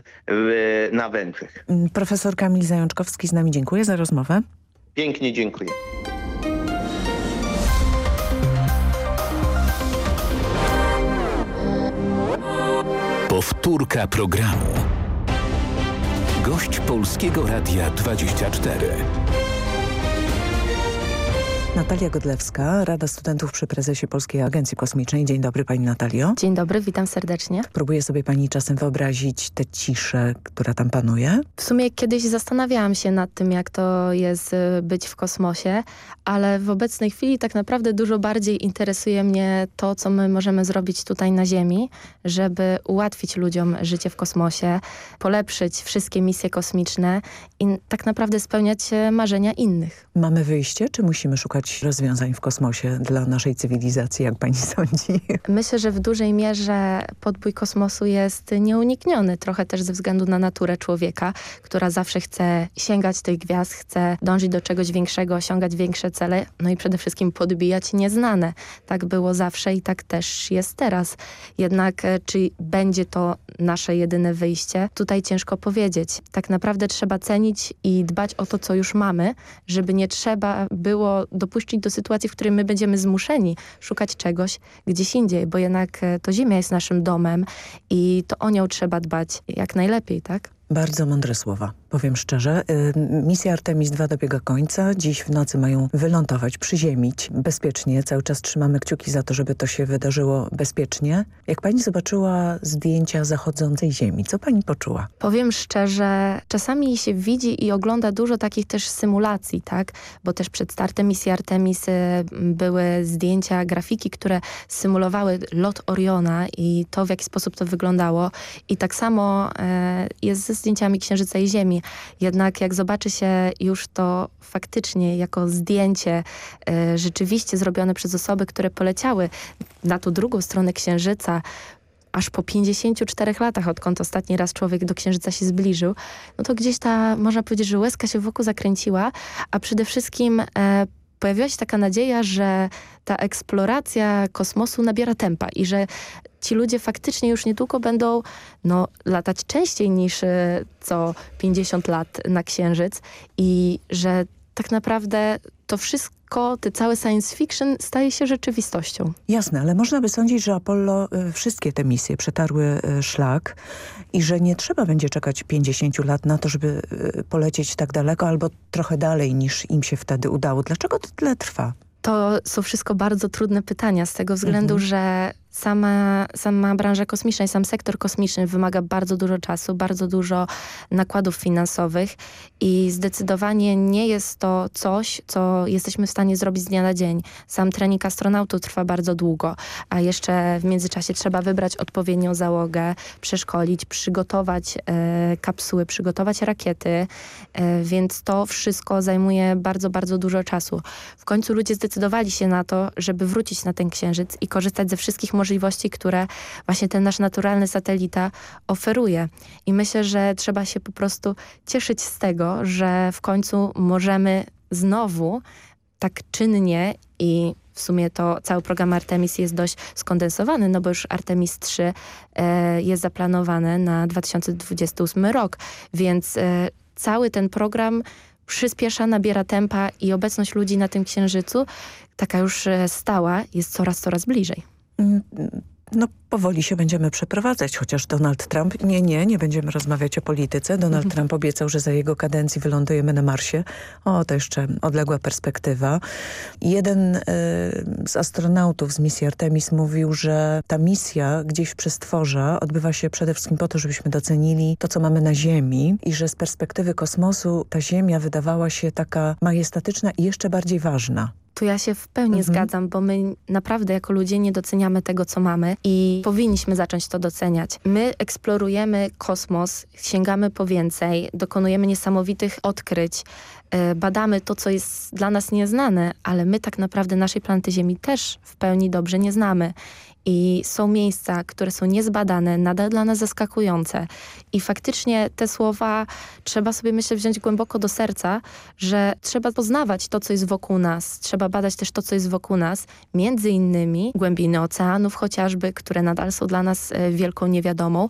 na Węgrzech. Profesor Kamil Zajączkowski z nami dziękuję za rozmowę. Pięknie dziękuję. Powtórka programu. Gość Polskiego Radia 24. Natalia Godlewska, Rada Studentów przy prezesie Polskiej Agencji Kosmicznej. Dzień dobry Pani Natalio. Dzień dobry, witam serdecznie. Próbuje sobie Pani czasem wyobrazić tę ciszę, która tam panuje? W sumie kiedyś zastanawiałam się nad tym, jak to jest y, być w kosmosie, ale w obecnej chwili tak naprawdę dużo bardziej interesuje mnie to, co my możemy zrobić tutaj na Ziemi, żeby ułatwić ludziom życie w kosmosie, polepszyć wszystkie misje kosmiczne i tak naprawdę spełniać marzenia innych. Mamy wyjście, czy musimy szukać szukać rozwiązań w kosmosie dla naszej cywilizacji, jak pani sądzi? Myślę, że w dużej mierze podbój kosmosu jest nieunikniony, trochę też ze względu na naturę człowieka, która zawsze chce sięgać tych gwiazd, chce dążyć do czegoś większego, osiągać większe cele, no i przede wszystkim podbijać nieznane. Tak było zawsze i tak też jest teraz. Jednak e, czy będzie to nasze jedyne wyjście? Tutaj ciężko powiedzieć. Tak naprawdę trzeba cenić i dbać o to, co już mamy, żeby nie trzeba było dopuścić dopuścić do sytuacji, w której my będziemy zmuszeni szukać czegoś gdzieś indziej, bo jednak e, to Ziemia jest naszym domem i to o nią trzeba dbać jak najlepiej, tak? Bardzo mądre słowa, powiem szczerze. Misja Artemis 2 dobiega końca. Dziś w nocy mają wylądować, przyziemić bezpiecznie. Cały czas trzymamy kciuki za to, żeby to się wydarzyło bezpiecznie. Jak pani zobaczyła zdjęcia zachodzącej Ziemi, co pani poczuła? Powiem szczerze, czasami się widzi i ogląda dużo takich też symulacji, tak? Bo też przed startem misji Artemis były zdjęcia, grafiki, które symulowały lot Oriona i to, w jaki sposób to wyglądało. I tak samo e, jest zdjęciami Księżyca i Ziemi. Jednak jak zobaczy się już to faktycznie jako zdjęcie y, rzeczywiście zrobione przez osoby, które poleciały na tą drugą stronę Księżyca, aż po 54 latach, odkąd ostatni raz człowiek do Księżyca się zbliżył, no to gdzieś ta, można powiedzieć, że łezka się wokół zakręciła, a przede wszystkim e, pojawiła się taka nadzieja, że ta eksploracja kosmosu nabiera tempa i że ci ludzie faktycznie już niedługo będą no, latać częściej niż e, co 50 lat na Księżyc i że tak naprawdę to wszystko, te całe science fiction staje się rzeczywistością. Jasne, ale można by sądzić, że Apollo y, wszystkie te misje przetarły y, szlak i że nie trzeba będzie czekać 50 lat na to, żeby polecieć tak daleko albo trochę dalej niż im się wtedy udało. Dlaczego to tyle trwa? To są wszystko bardzo trudne pytania z tego względu, mhm. że sama, sama branża kosmiczna i sam sektor kosmiczny wymaga bardzo dużo czasu, bardzo dużo nakładów finansowych i zdecydowanie nie jest to coś, co jesteśmy w stanie zrobić z dnia na dzień. Sam trening astronautów trwa bardzo długo, a jeszcze w międzyczasie trzeba wybrać odpowiednią załogę, przeszkolić, przygotować e, kapsuły, przygotować rakiety, e, więc to wszystko zajmuje bardzo, bardzo dużo czasu. W końcu ludzie zdecydowali się na to, żeby wrócić na ten księżyc i korzystać ze wszystkich możliwości możliwości, które właśnie ten nasz naturalny satelita oferuje. I myślę, że trzeba się po prostu cieszyć z tego, że w końcu możemy znowu tak czynnie i w sumie to cały program Artemis jest dość skondensowany, no bo już Artemis 3 e, jest zaplanowane na 2028 rok, więc e, cały ten program przyspiesza, nabiera tempa i obecność ludzi na tym księżycu, taka już e, stała, jest coraz, coraz bliżej. No powoli się będziemy przeprowadzać, chociaż Donald Trump, nie, nie, nie będziemy rozmawiać o polityce. Donald mhm. Trump obiecał, że za jego kadencji wylądujemy na Marsie. O, to jeszcze odległa perspektywa. Jeden y, z astronautów z misji Artemis mówił, że ta misja gdzieś w przestworza odbywa się przede wszystkim po to, żebyśmy docenili to, co mamy na Ziemi i że z perspektywy kosmosu ta Ziemia wydawała się taka majestatyczna i jeszcze bardziej ważna. Tu ja się w pełni mhm. zgadzam, bo my naprawdę jako ludzie nie doceniamy tego, co mamy i powinniśmy zacząć to doceniać. My eksplorujemy kosmos, sięgamy po więcej, dokonujemy niesamowitych odkryć, e, badamy to, co jest dla nas nieznane, ale my tak naprawdę naszej planety Ziemi też w pełni dobrze nie znamy. I są miejsca, które są niezbadane, nadal dla nas zaskakujące. I faktycznie te słowa trzeba sobie, myślę, wziąć głęboko do serca, że trzeba poznawać to, co jest wokół nas. Trzeba badać też to, co jest wokół nas. Między innymi głębiny oceanów chociażby, które nadal są dla nas e, wielką niewiadomą,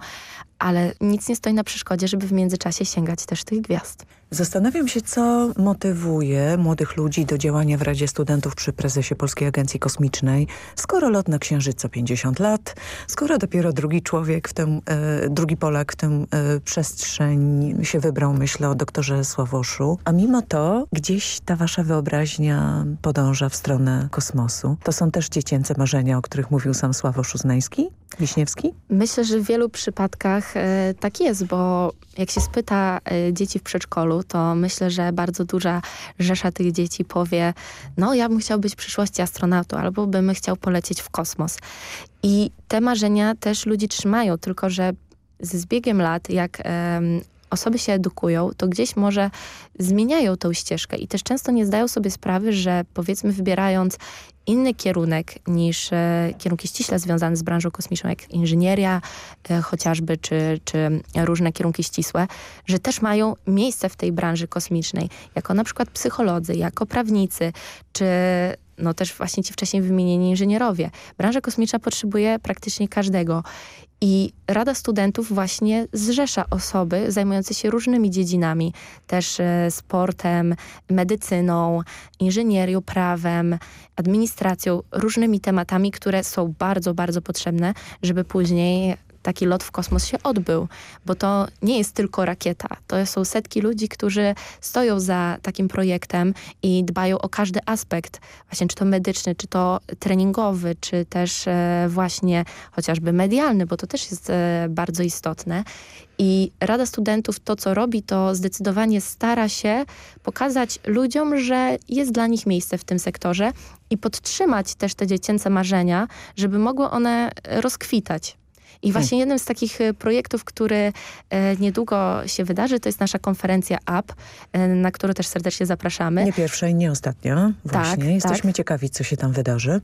ale nic nie stoi na przeszkodzie, żeby w międzyczasie sięgać też tych gwiazd. Zastanawiam się, co motywuje młodych ludzi do działania w Radzie Studentów przy prezesie Polskiej Agencji Kosmicznej, skoro lot na Księżyc co 50 lat, skoro dopiero drugi człowiek, w tym, e, drugi Polak w tym e, przestrzeń się wybrał, myślę o doktorze Sławoszu, a mimo to gdzieś ta wasza wyobraźnia podąża w stronę kosmosu. To są też dziecięce marzenia, o których mówił sam Sławosz Uznański, Wiśniewski? Myślę, że w wielu przypadkach e, tak jest, bo jak się spyta e, dzieci w przedszkolu, to myślę, że bardzo duża rzesza tych dzieci powie, no ja bym chciał być w przyszłości astronautą, albo bym chciał polecieć w kosmos. I te marzenia też ludzi trzymają, tylko że ze zbiegiem lat, jak osoby się edukują, to gdzieś może zmieniają tą ścieżkę i też często nie zdają sobie sprawy, że powiedzmy wybierając inny kierunek niż e, kierunki ściśle związane z branżą kosmiczną, jak inżynieria e, chociażby, czy, czy różne kierunki ścisłe, że też mają miejsce w tej branży kosmicznej, jako na przykład psycholodzy, jako prawnicy, czy no też właśnie ci wcześniej wymienieni inżynierowie. Branża kosmiczna potrzebuje praktycznie każdego i Rada Studentów właśnie zrzesza osoby zajmujące się różnymi dziedzinami, też e, sportem, medycyną, inżynierią, prawem, administracją, różnymi tematami, które są bardzo, bardzo potrzebne, żeby później taki lot w kosmos się odbył, bo to nie jest tylko rakieta. To są setki ludzi, którzy stoją za takim projektem i dbają o każdy aspekt, właśnie czy to medyczny, czy to treningowy, czy też e, właśnie chociażby medialny, bo to też jest e, bardzo istotne. I Rada Studentów to, co robi, to zdecydowanie stara się pokazać ludziom, że jest dla nich miejsce w tym sektorze i podtrzymać też te dziecięce marzenia, żeby mogły one rozkwitać. I właśnie hmm. jednym z takich e, projektów, który e, niedługo się wydarzy, to jest nasza konferencja App, e, na którą też serdecznie zapraszamy. Nie pierwsza i nie ostatnia. Właśnie. Tak, Jesteśmy tak. ciekawi, co się tam wydarzy.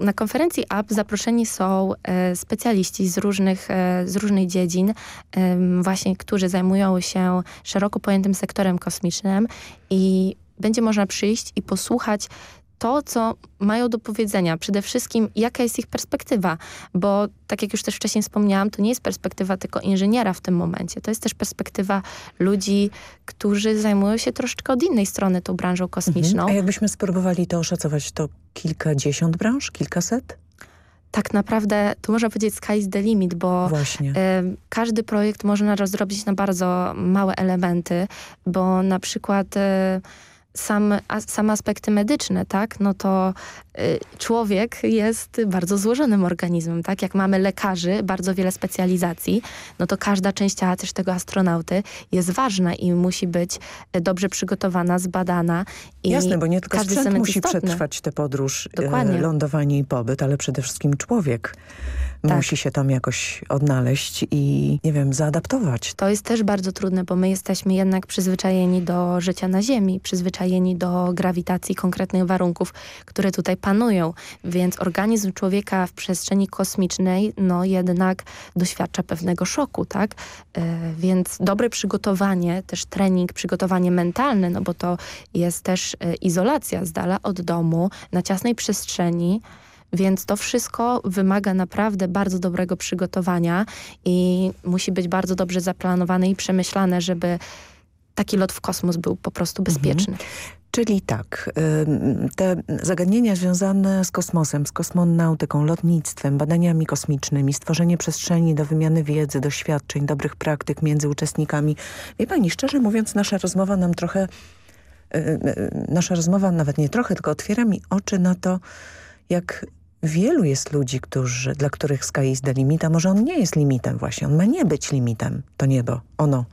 Na konferencji App zaproszeni są specjaliści z różnych, z różnych dziedzin, właśnie, którzy zajmują się szeroko pojętym sektorem kosmicznym i będzie można przyjść i posłuchać to, co mają do powiedzenia. Przede wszystkim, jaka jest ich perspektywa, bo tak jak już też wcześniej wspomniałam, to nie jest perspektywa tylko inżyniera w tym momencie. To jest też perspektywa ludzi, którzy zajmują się troszeczkę od innej strony tą branżą kosmiczną. Mhm. A jakbyśmy spróbowali to oszacować, to kilkadziesiąt branż, kilkaset? tak naprawdę, to można powiedzieć sky is the limit, bo y, każdy projekt można rozrobić na bardzo małe elementy, bo na przykład y, sam, a, same aspekty medyczne, tak, no to y, człowiek jest bardzo złożonym organizmem, tak, jak mamy lekarzy, bardzo wiele specjalizacji, no to każda część ciała też tego astronauty jest ważna i musi być dobrze przygotowana, zbadana. I Jasne, bo nie tylko sprzęt musi istotny. przetrwać tę podróż, y, Dokładnie. lądowanie i pobyt, ale przede wszystkim człowiek tak. musi się tam jakoś odnaleźć i, nie wiem, zaadaptować. To jest też bardzo trudne, bo my jesteśmy jednak przyzwyczajeni do życia na Ziemi, przyzwyczajeni do grawitacji konkretnych warunków, które tutaj panują, więc organizm człowieka w przestrzeni kosmicznej, no jednak doświadcza pewnego szoku, tak? E, więc dobre przygotowanie, też trening, przygotowanie mentalne, no bo to jest też e, izolacja z dala od domu, na ciasnej przestrzeni, więc to wszystko wymaga naprawdę bardzo dobrego przygotowania i musi być bardzo dobrze zaplanowane i przemyślane, żeby taki lot w kosmos był po prostu bezpieczny. Mhm. Czyli tak, te zagadnienia związane z kosmosem, z kosmonautyką, lotnictwem, badaniami kosmicznymi, stworzenie przestrzeni do wymiany wiedzy, doświadczeń, dobrych praktyk między uczestnikami. Wie pani, szczerze mówiąc, nasza rozmowa nam trochę, y, y, nasza rozmowa nawet nie trochę, tylko otwiera mi oczy na to, jak wielu jest ludzi, którzy, dla których sky is the limit, a może on nie jest limitem właśnie, on ma nie być limitem, to niebo, ono.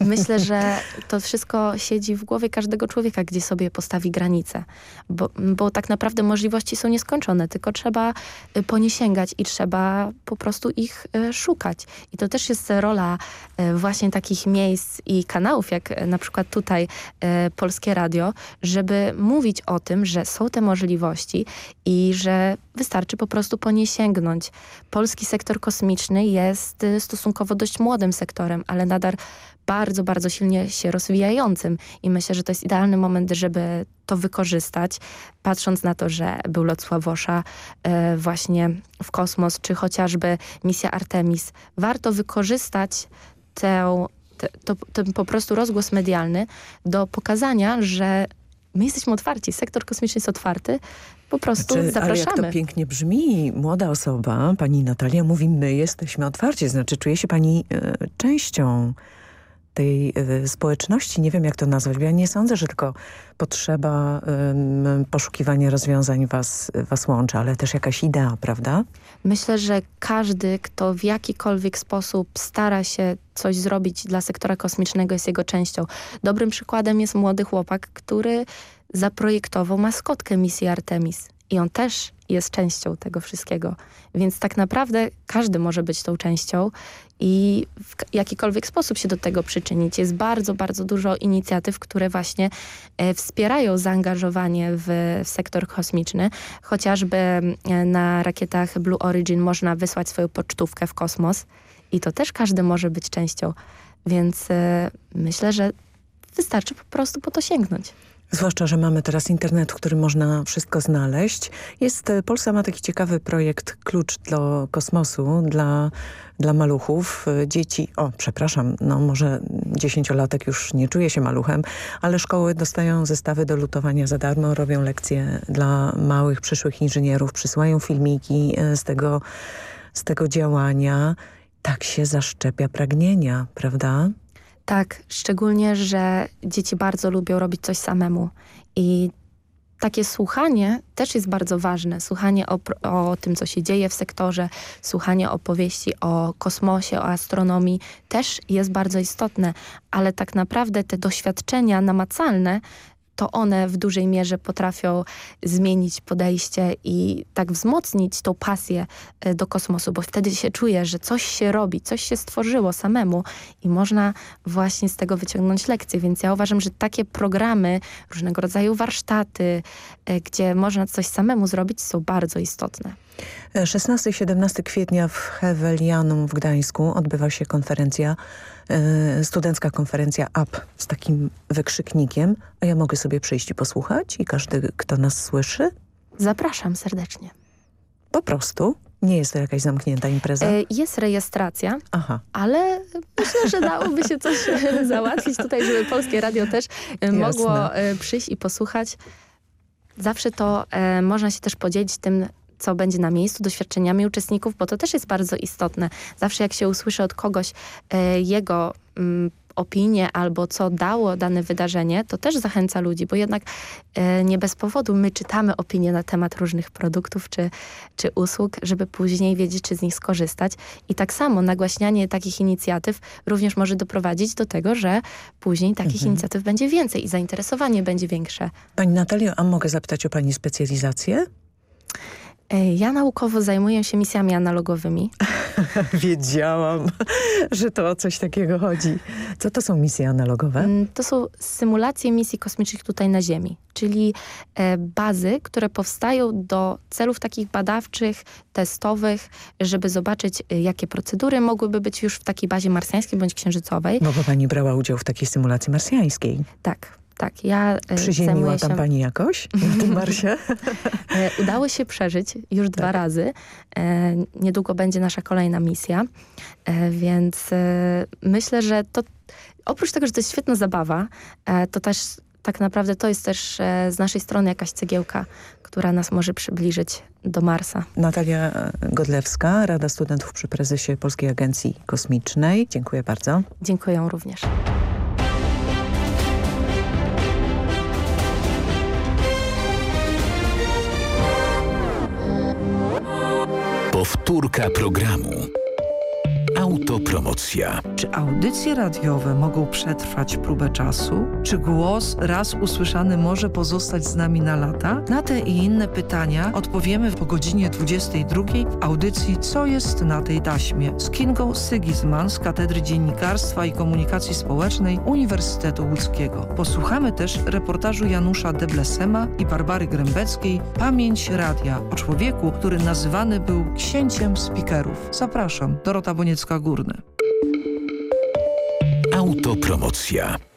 Myślę, że to wszystko siedzi w głowie każdego człowieka, gdzie sobie postawi granice. Bo, bo tak naprawdę możliwości są nieskończone, tylko trzeba y, po nie sięgać i trzeba po prostu ich y, szukać. I to też jest rola y, właśnie takich miejsc i kanałów, jak na przykład tutaj Polskie Radio, żeby mówić o tym, że są te możliwości i że wystarczy po prostu po nie sięgnąć. Polski sektor kosmiczny jest stosunkowo dość młodym sektorem, ale nadal bardzo, bardzo silnie się rozwijającym i myślę, że to jest idealny moment, żeby to wykorzystać, patrząc na to, że był lot Sławosza e, właśnie w kosmos, czy chociażby misja Artemis. Warto wykorzystać tę, te, to, ten po prostu rozgłos medialny do pokazania, że my jesteśmy otwarci, sektor kosmiczny jest otwarty, po prostu znaczy, zapraszamy. Ale jak to pięknie brzmi, młoda osoba, pani Natalia mówi, my jesteśmy otwarci, znaczy czuje się pani e, częścią tej y, społeczności, nie wiem jak to nazwać, bo ja nie sądzę, że tylko potrzeba poszukiwania rozwiązań was, was łączy, ale też jakaś idea, prawda? Myślę, że każdy, kto w jakikolwiek sposób stara się coś zrobić dla sektora kosmicznego jest jego częścią. Dobrym przykładem jest młody chłopak, który zaprojektował maskotkę misji Artemis i on też jest częścią tego wszystkiego. Więc tak naprawdę każdy może być tą częścią i w jakikolwiek sposób się do tego przyczynić. Jest bardzo, bardzo dużo inicjatyw, które właśnie e, wspierają zaangażowanie w, sektor kosmiczny. Chociażby e, na rakietach Blue Origin można wysłać swoją pocztówkę w kosmos i to też każdy może być częścią. Więc e, myślę, że wystarczy po prostu po to sięgnąć. Zwłaszcza, że mamy teraz internet, w którym można wszystko znaleźć. Jest, e, Polska ma taki ciekawy projekt Klucz do kosmosu dla, dla maluchów. E, dzieci, o przepraszam, no może dziesięciolatek już nie czuje się maluchem, ale szkoły dostają zestawy do lutowania za darmo, robią lekcje dla małych przyszłych inżynierów, przysyłają filmiki e, z tego, z tego działania. Tak się zaszczepia pragnienia, prawda? Tak, szczególnie, że dzieci bardzo lubią robić coś samemu i takie słuchanie też jest bardzo ważne. Słuchanie o, o, tym, co się dzieje w sektorze, słuchanie opowieści o kosmosie, o astronomii też jest bardzo istotne, ale tak naprawdę te doświadczenia namacalne to one w dużej mierze potrafią zmienić podejście i tak wzmocnić tą pasję e, do kosmosu, bo wtedy się czuje, że coś się robi, coś się stworzyło samemu i można właśnie z tego wyciągnąć lekcje. Więc ja uważam, że takie programy, różnego rodzaju warsztaty, e, gdzie można coś samemu zrobić, są bardzo istotne. 16-17 kwietnia w Hewelianum w Gdańsku odbywa się konferencja, e, studencka konferencja UP z takim wykrzyknikiem. A ja mogę sobie przyjść i posłuchać i każdy, kto nas słyszy? Zapraszam serdecznie. Po prostu? Nie jest to jakaś zamknięta impreza? E, jest rejestracja, Aha. ale myślę, że dałoby się coś załatwić tutaj, żeby Polskie Radio też e, mogło przyjść i posłuchać. Zawsze to e, można się też podzielić tym, co będzie na miejscu, doświadczeniami uczestników, bo to też jest bardzo istotne. Zawsze jak się usłyszy od kogoś e, jego mm, opinię albo co dało dane wydarzenie, to też zachęca ludzi, bo jednak e, nie bez powodu my czytamy opinie na temat różnych produktów czy, czy usług, żeby później wiedzieć, czy z nich skorzystać. I tak samo nagłaśnianie takich inicjatyw również może doprowadzić do tego, że później takich mhm. inicjatyw będzie więcej i zainteresowanie będzie większe. Pani Natalio, a mogę zapytać o Pani specjalizację? Ja naukowo zajmuję się misjami analogowymi. Wiedziałam, że to o coś takiego chodzi. Co to są misje analogowe? Mm, to są symulacje misji kosmicznych tutaj na Ziemi, czyli e, bazy, które powstają do celów takich badawczych, testowych, żeby zobaczyć, e, jakie procedury mogłyby być już w takiej bazie marsjańskiej bądź księżycowej. No bo pani brała udział w takiej symulacji marsjańskiej. Tak. Tak, ja e, Przyziemiła tam pani jakoś na tym Marsie? E, udało się przeżyć już tak. dwa razy. E, niedługo będzie nasza kolejna misja, więc myślę, że to oprócz tego, że to jest świetna zabawa, to też tak naprawdę to jest też z naszej strony jakaś cegiełka, która nas może przybliżyć do Marsa. Natalia Godlewska, Rada Studentów przy prezesie Polskiej Agencji Kosmicznej. Dziękuję bardzo. Dziękuję również. Powtórka programu. Autopromocja. Czy audycje radiowe mogą przetrwać próbę czasu? Czy głos raz usłyszany może pozostać z nami na lata? Na te i inne pytania odpowiemy po godzinie 22 w audycji Co jest na tej taśmie z Kingą Sygisman z Katedry Dziennikarstwa i Komunikacji Społecznej Uniwersytetu Łódzkiego. Posłuchamy też reportażu Janusza Deblesema i Barbary Grębeckiej Pamięć Radia o człowieku, który nazywany był księciem speakerów. Zapraszam, Dorota Boniecka Górny. Autopromocja.